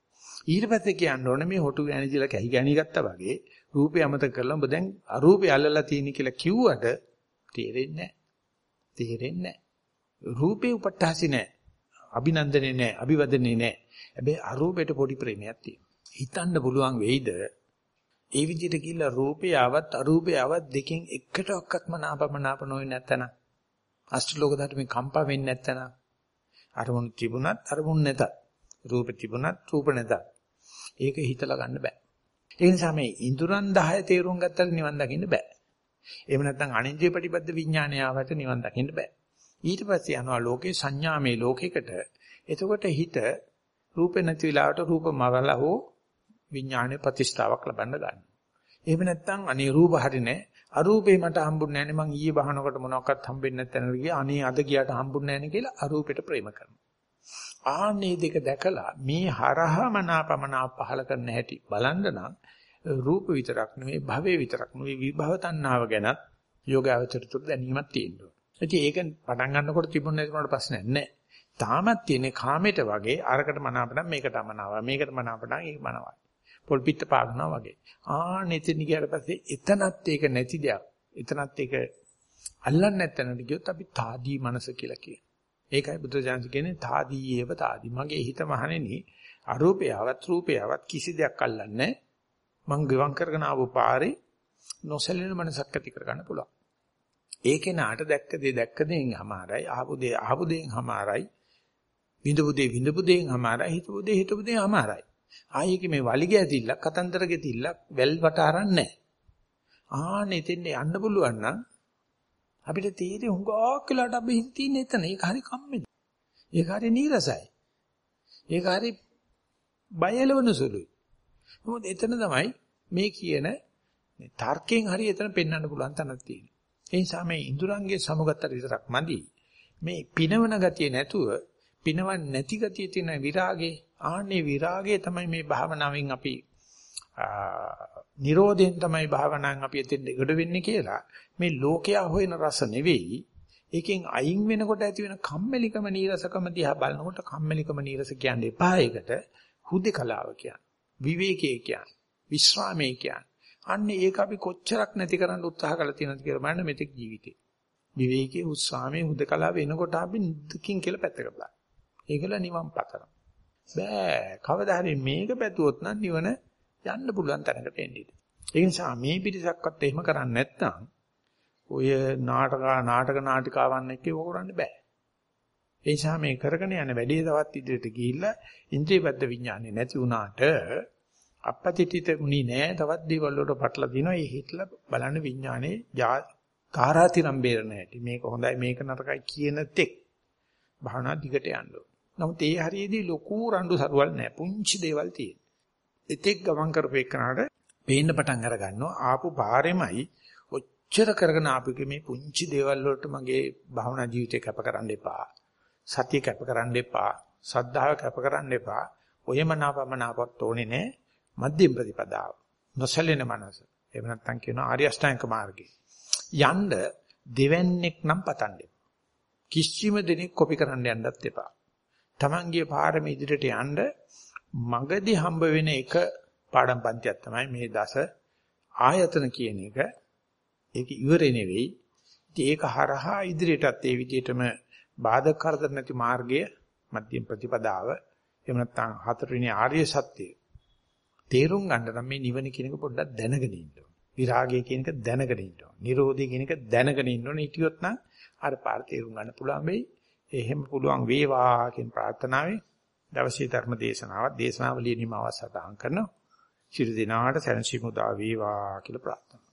ඊට පස්සේ කියන්න ඕනේ මේ හොටු ගෑනිදිලා කැහි ගෑණි ගත්තා වගේ රූපේ අමතක කරලා ඔබ දැන් අරූපේ අල්ලලා තියෙන කියලා කිව්වට තේරෙන්නේ නැහැ. තේරෙන්නේ නැහැ. රූපේ උපට්ඨාසි නැහැ. අභිනන්දනේ නැහැ. අභිවදනේ නැහැ. හැබැයි අරූපෙට පොඩි ප්‍රේමයක් තියෙනවා. හිතන්න පුළුවන් වෙයිද ඒ විදිහට කියලා රූපේ ආවත් අරූපේ ආවත් දෙකෙන් එකටවත් මනාපමනාප නොවෙන්නේ නැත්තන අෂ්ටලෝක ධර්මේ කම්පා වෙන්නේ නැත්තන අරමුණු තිබුණත් අරමුණු නැතත් රූප තිබුණත් රූප නැතත් ඒක හිතලා ගන්න බෑ ඒ නිසා මේ ඉඳුරන් 10 තේරුම් ගත්තට නිවන් දකින්න බෑ. එහෙම නැත්නම් අනින්ද්‍රිය ප්‍රතිපද විඥානය ආවට නිවන් දකින්න බෑ. ඊට පස්සේ යනවා ලෝකේ සංඥාමේ ලෝකයකට. එතකොට හිත රූපේ නැති වෙලාවට රූප මවලා හෝ විඥානයේ ප්‍රතිස්ථාවක් ලබන්න ගන්නවා. එහෙම නැත්නම් අනේ රූප හරිනේ අරූපේ මට හම්බුන්නේ නැහැ මං ඊයේ බහනකොට මොනවක්වත් හම්බෙන්නේ නැත්නම් ගියා අනේ අද ගියාට හම්බුන්නේ නැහැ කියලා අරූපෙට ප්‍රේම කරනවා. ආන්නේ දෙක දැකලා මේ හරහමනාපමනා පහල කරන්න හැටි බලන්න නම් රූප විතරක් නෙවෙයි භවයේ විතරක් නෙවෙයි විභව තණ්හාව ගැනත් යෝගාවචරයට දැනීමක් තියෙනවා. ඉතින් ඒක පටන් ගන්නකොට තිබුණ නැතිවට ප්‍රශ්නයක් නැහැ. තාමත් තියෙන්නේ කාමයට වගේ අරකට මනාපනම් මේකට අමනාවයි මේකට මනාපනම් ඒක මනවයි. පොල් පිට පාගනවා වගේ. ආ නෙතින් ගියාට පස්සේ එතනත් ඒක නැති දෙයක්. එතනත් ඒක අල්ලන්නේ නැත්නම් ගියොත් අපි తాදී මනස කියලා කියනවා. ඒකයි බුදුජානක කියන්නේ తాදී ඒව తాදී. මගේ හිත මහණෙනි අරූපයවත් රූපයවත් කිසි දෙයක් අල්ලන්නේ මං ගිවං කරගෙන ආව පාරේ නොසැලෙන මනසක් ඇති කරගන්න පුළුවන්. ඒකේ නාට දැක්ක දේ දැක්ක දේෙන් හමාරයි ආපු දේ ආපු දේෙන් හමාරයි විඳපු දේ විඳපු දේෙන් හමාරයි හිතපු දේ හිතපු දේෙන් හමාරයි ආයේ මේ වලිග ඇතිල්ලක් කතන්දර ගෙතිල්ලක් වැල් වට අරන් නැහැ. ආන්න එතෙන් යන්න පුළුවන් නම් අපිට තීරේ හුඟක් වෙලාට අපි හිතින්නේ එතන. ඒක හරි කම්මැලි. ඒක හරි නීරසයි. ඒක හරි බයලවන සුළුයි. මොකද එතන තමයි මේ කියන මේ තර්කයෙන් හරි එතන පෙන්වන්න පුළුවන් තැනක් තියෙන්නේ. ඒ නිසා මේ ඉඳුරංගේ සමුගතට විතරක් මදි. මේ පිනවන ගතිය නැතුව පිනවන් නැති ගතිය තියෙන විරාගේ ආන්නේ විරාගය තමයි මේ භාවනාවෙන් අපි නිරෝධයෙන් තමයි භාවනාවෙන් අපි එතෙන් දෙගොඩ වෙන්නේ කියලා මේ ලෝකයා හොයන රස නෙවෙයි. ඒකෙන් අයින් වෙනකොට ඇති වෙන කම්මැලිකම නීරසකම දිහා බලනකොට කම්මැලිකම නීරස කියන්නේ එපා ඒකට. හුදේකලාව කියන්නේ විවේකයේ කියන්නේ විශ්‍රාමයේ කියන්නේ. අන්නේ ඒක අපි කොච්චරක් නැති කරන්න උත්සාහ කරලා තියෙනවද කියලා බලන්න මෙතෙක් ජීවිතේ. විවේකයේ උත්සාහයේ හුදේකලාව වෙනකොට අපි දුකින් කියලා පැත්තකට දාන්න ඒකල නිවන් පතනවා. බෑ. කවදා හරි මේක පැතුවොත් නම් නිවන යන්න පුළුවන් තැනකට එන්නේ. ඒ නිසා මේ පිටසක්වත් එහෙම කරන්නේ නැත්නම් ඔය නාටක නාටක නාටිකාවන් එක්ක ඒක කරන්න බෑ. ඒ නිසා මේ කරගෙන යන වැඩේ තවත් ඉදිරියට ගිහිල්ලා ඉන්ද්‍රියබද්ධ විඥානේ නැති වුණාට අපපතිතිත මුනි නෑ තවත් දේවල් වලට පටලලා දිනවා. ඒ හිටලා බලන්න විඥානේ කාරාතිරම් බේරණ හැටි. මේක හොඳයි මේක නරකයි කියන තෙක් භාවනා දිගට යන්න ඕන. නමුත් ඒ හරියේදී ලොකු රණ්ඩු සරුවල් නැහැ. පුංචි දේවල් තියෙන. එතෙක් ගමන් කරපේකනට පේන්න පටන් අර ගන්නවා. ආපු පාරෙමයි ඔච්චර කරගෙන ආපු මේ පුංචි දේවල් වලට මගේ භාවනා ජීවිතේ කැප කරන්න එපා. සතිය කැප කරන්න එපා. සද්ධාව කැප කරන්න එපා. ඔයමනාපමනාපත් ඕනේ නැහැ. මධ්‍යම ප්‍රතිපදාව. නොසැලෙන මනස. එහෙම නැත්නම් කියනවා ආර්ය අෂ්ටාංග මාර්ගය. යන්න දෙවන්නේක් නම් පතන්නේ. කිසිම දෙනෙක් කොපි කරන්න යන්නත් එපා. Tamanගේ පාරම ඉදිරියට යන්න මගදී හම්බ වෙන එක පාඩම් පන්තියක් තමයි මේ දස ආයතන කියන එක. ඒක ඉවරේ නෙවෙයි. ඉතින් ඒක හරහා ඉදිරියටත් ඒ විදිහටම බාධක කරදර නැති මාර්ගය මධ්‍යම ප්‍රතිපදාව එහෙම නැත්නම් හතරවෙනි ආර්ය සත්‍යය තේරුම් ගන්න නම් මේ නිවන කියන එක පොඩ්ඩක් දැනගෙන ඉන්න ඕනේ. විරාගය කියන එක දැනගෙන ඉන්න ඕනේ. නිරෝධය කියන එක දැනගෙන ඉන්න ඕනේ. හිටියොත් නම් අර පාර තේරුම් ගන්න පුළුවන් වෙයි. එහෙම පුළුවන් වේවා කියන ප්‍රාර්ථනාවෙන් දවසේ ධර්ම දේශනාවත් දේශනාවලිය නිමව සටහන් කරනවා. ශිරු දිනාට සැනසීම උදා වේවා කියලා ප්‍රාර්ථනා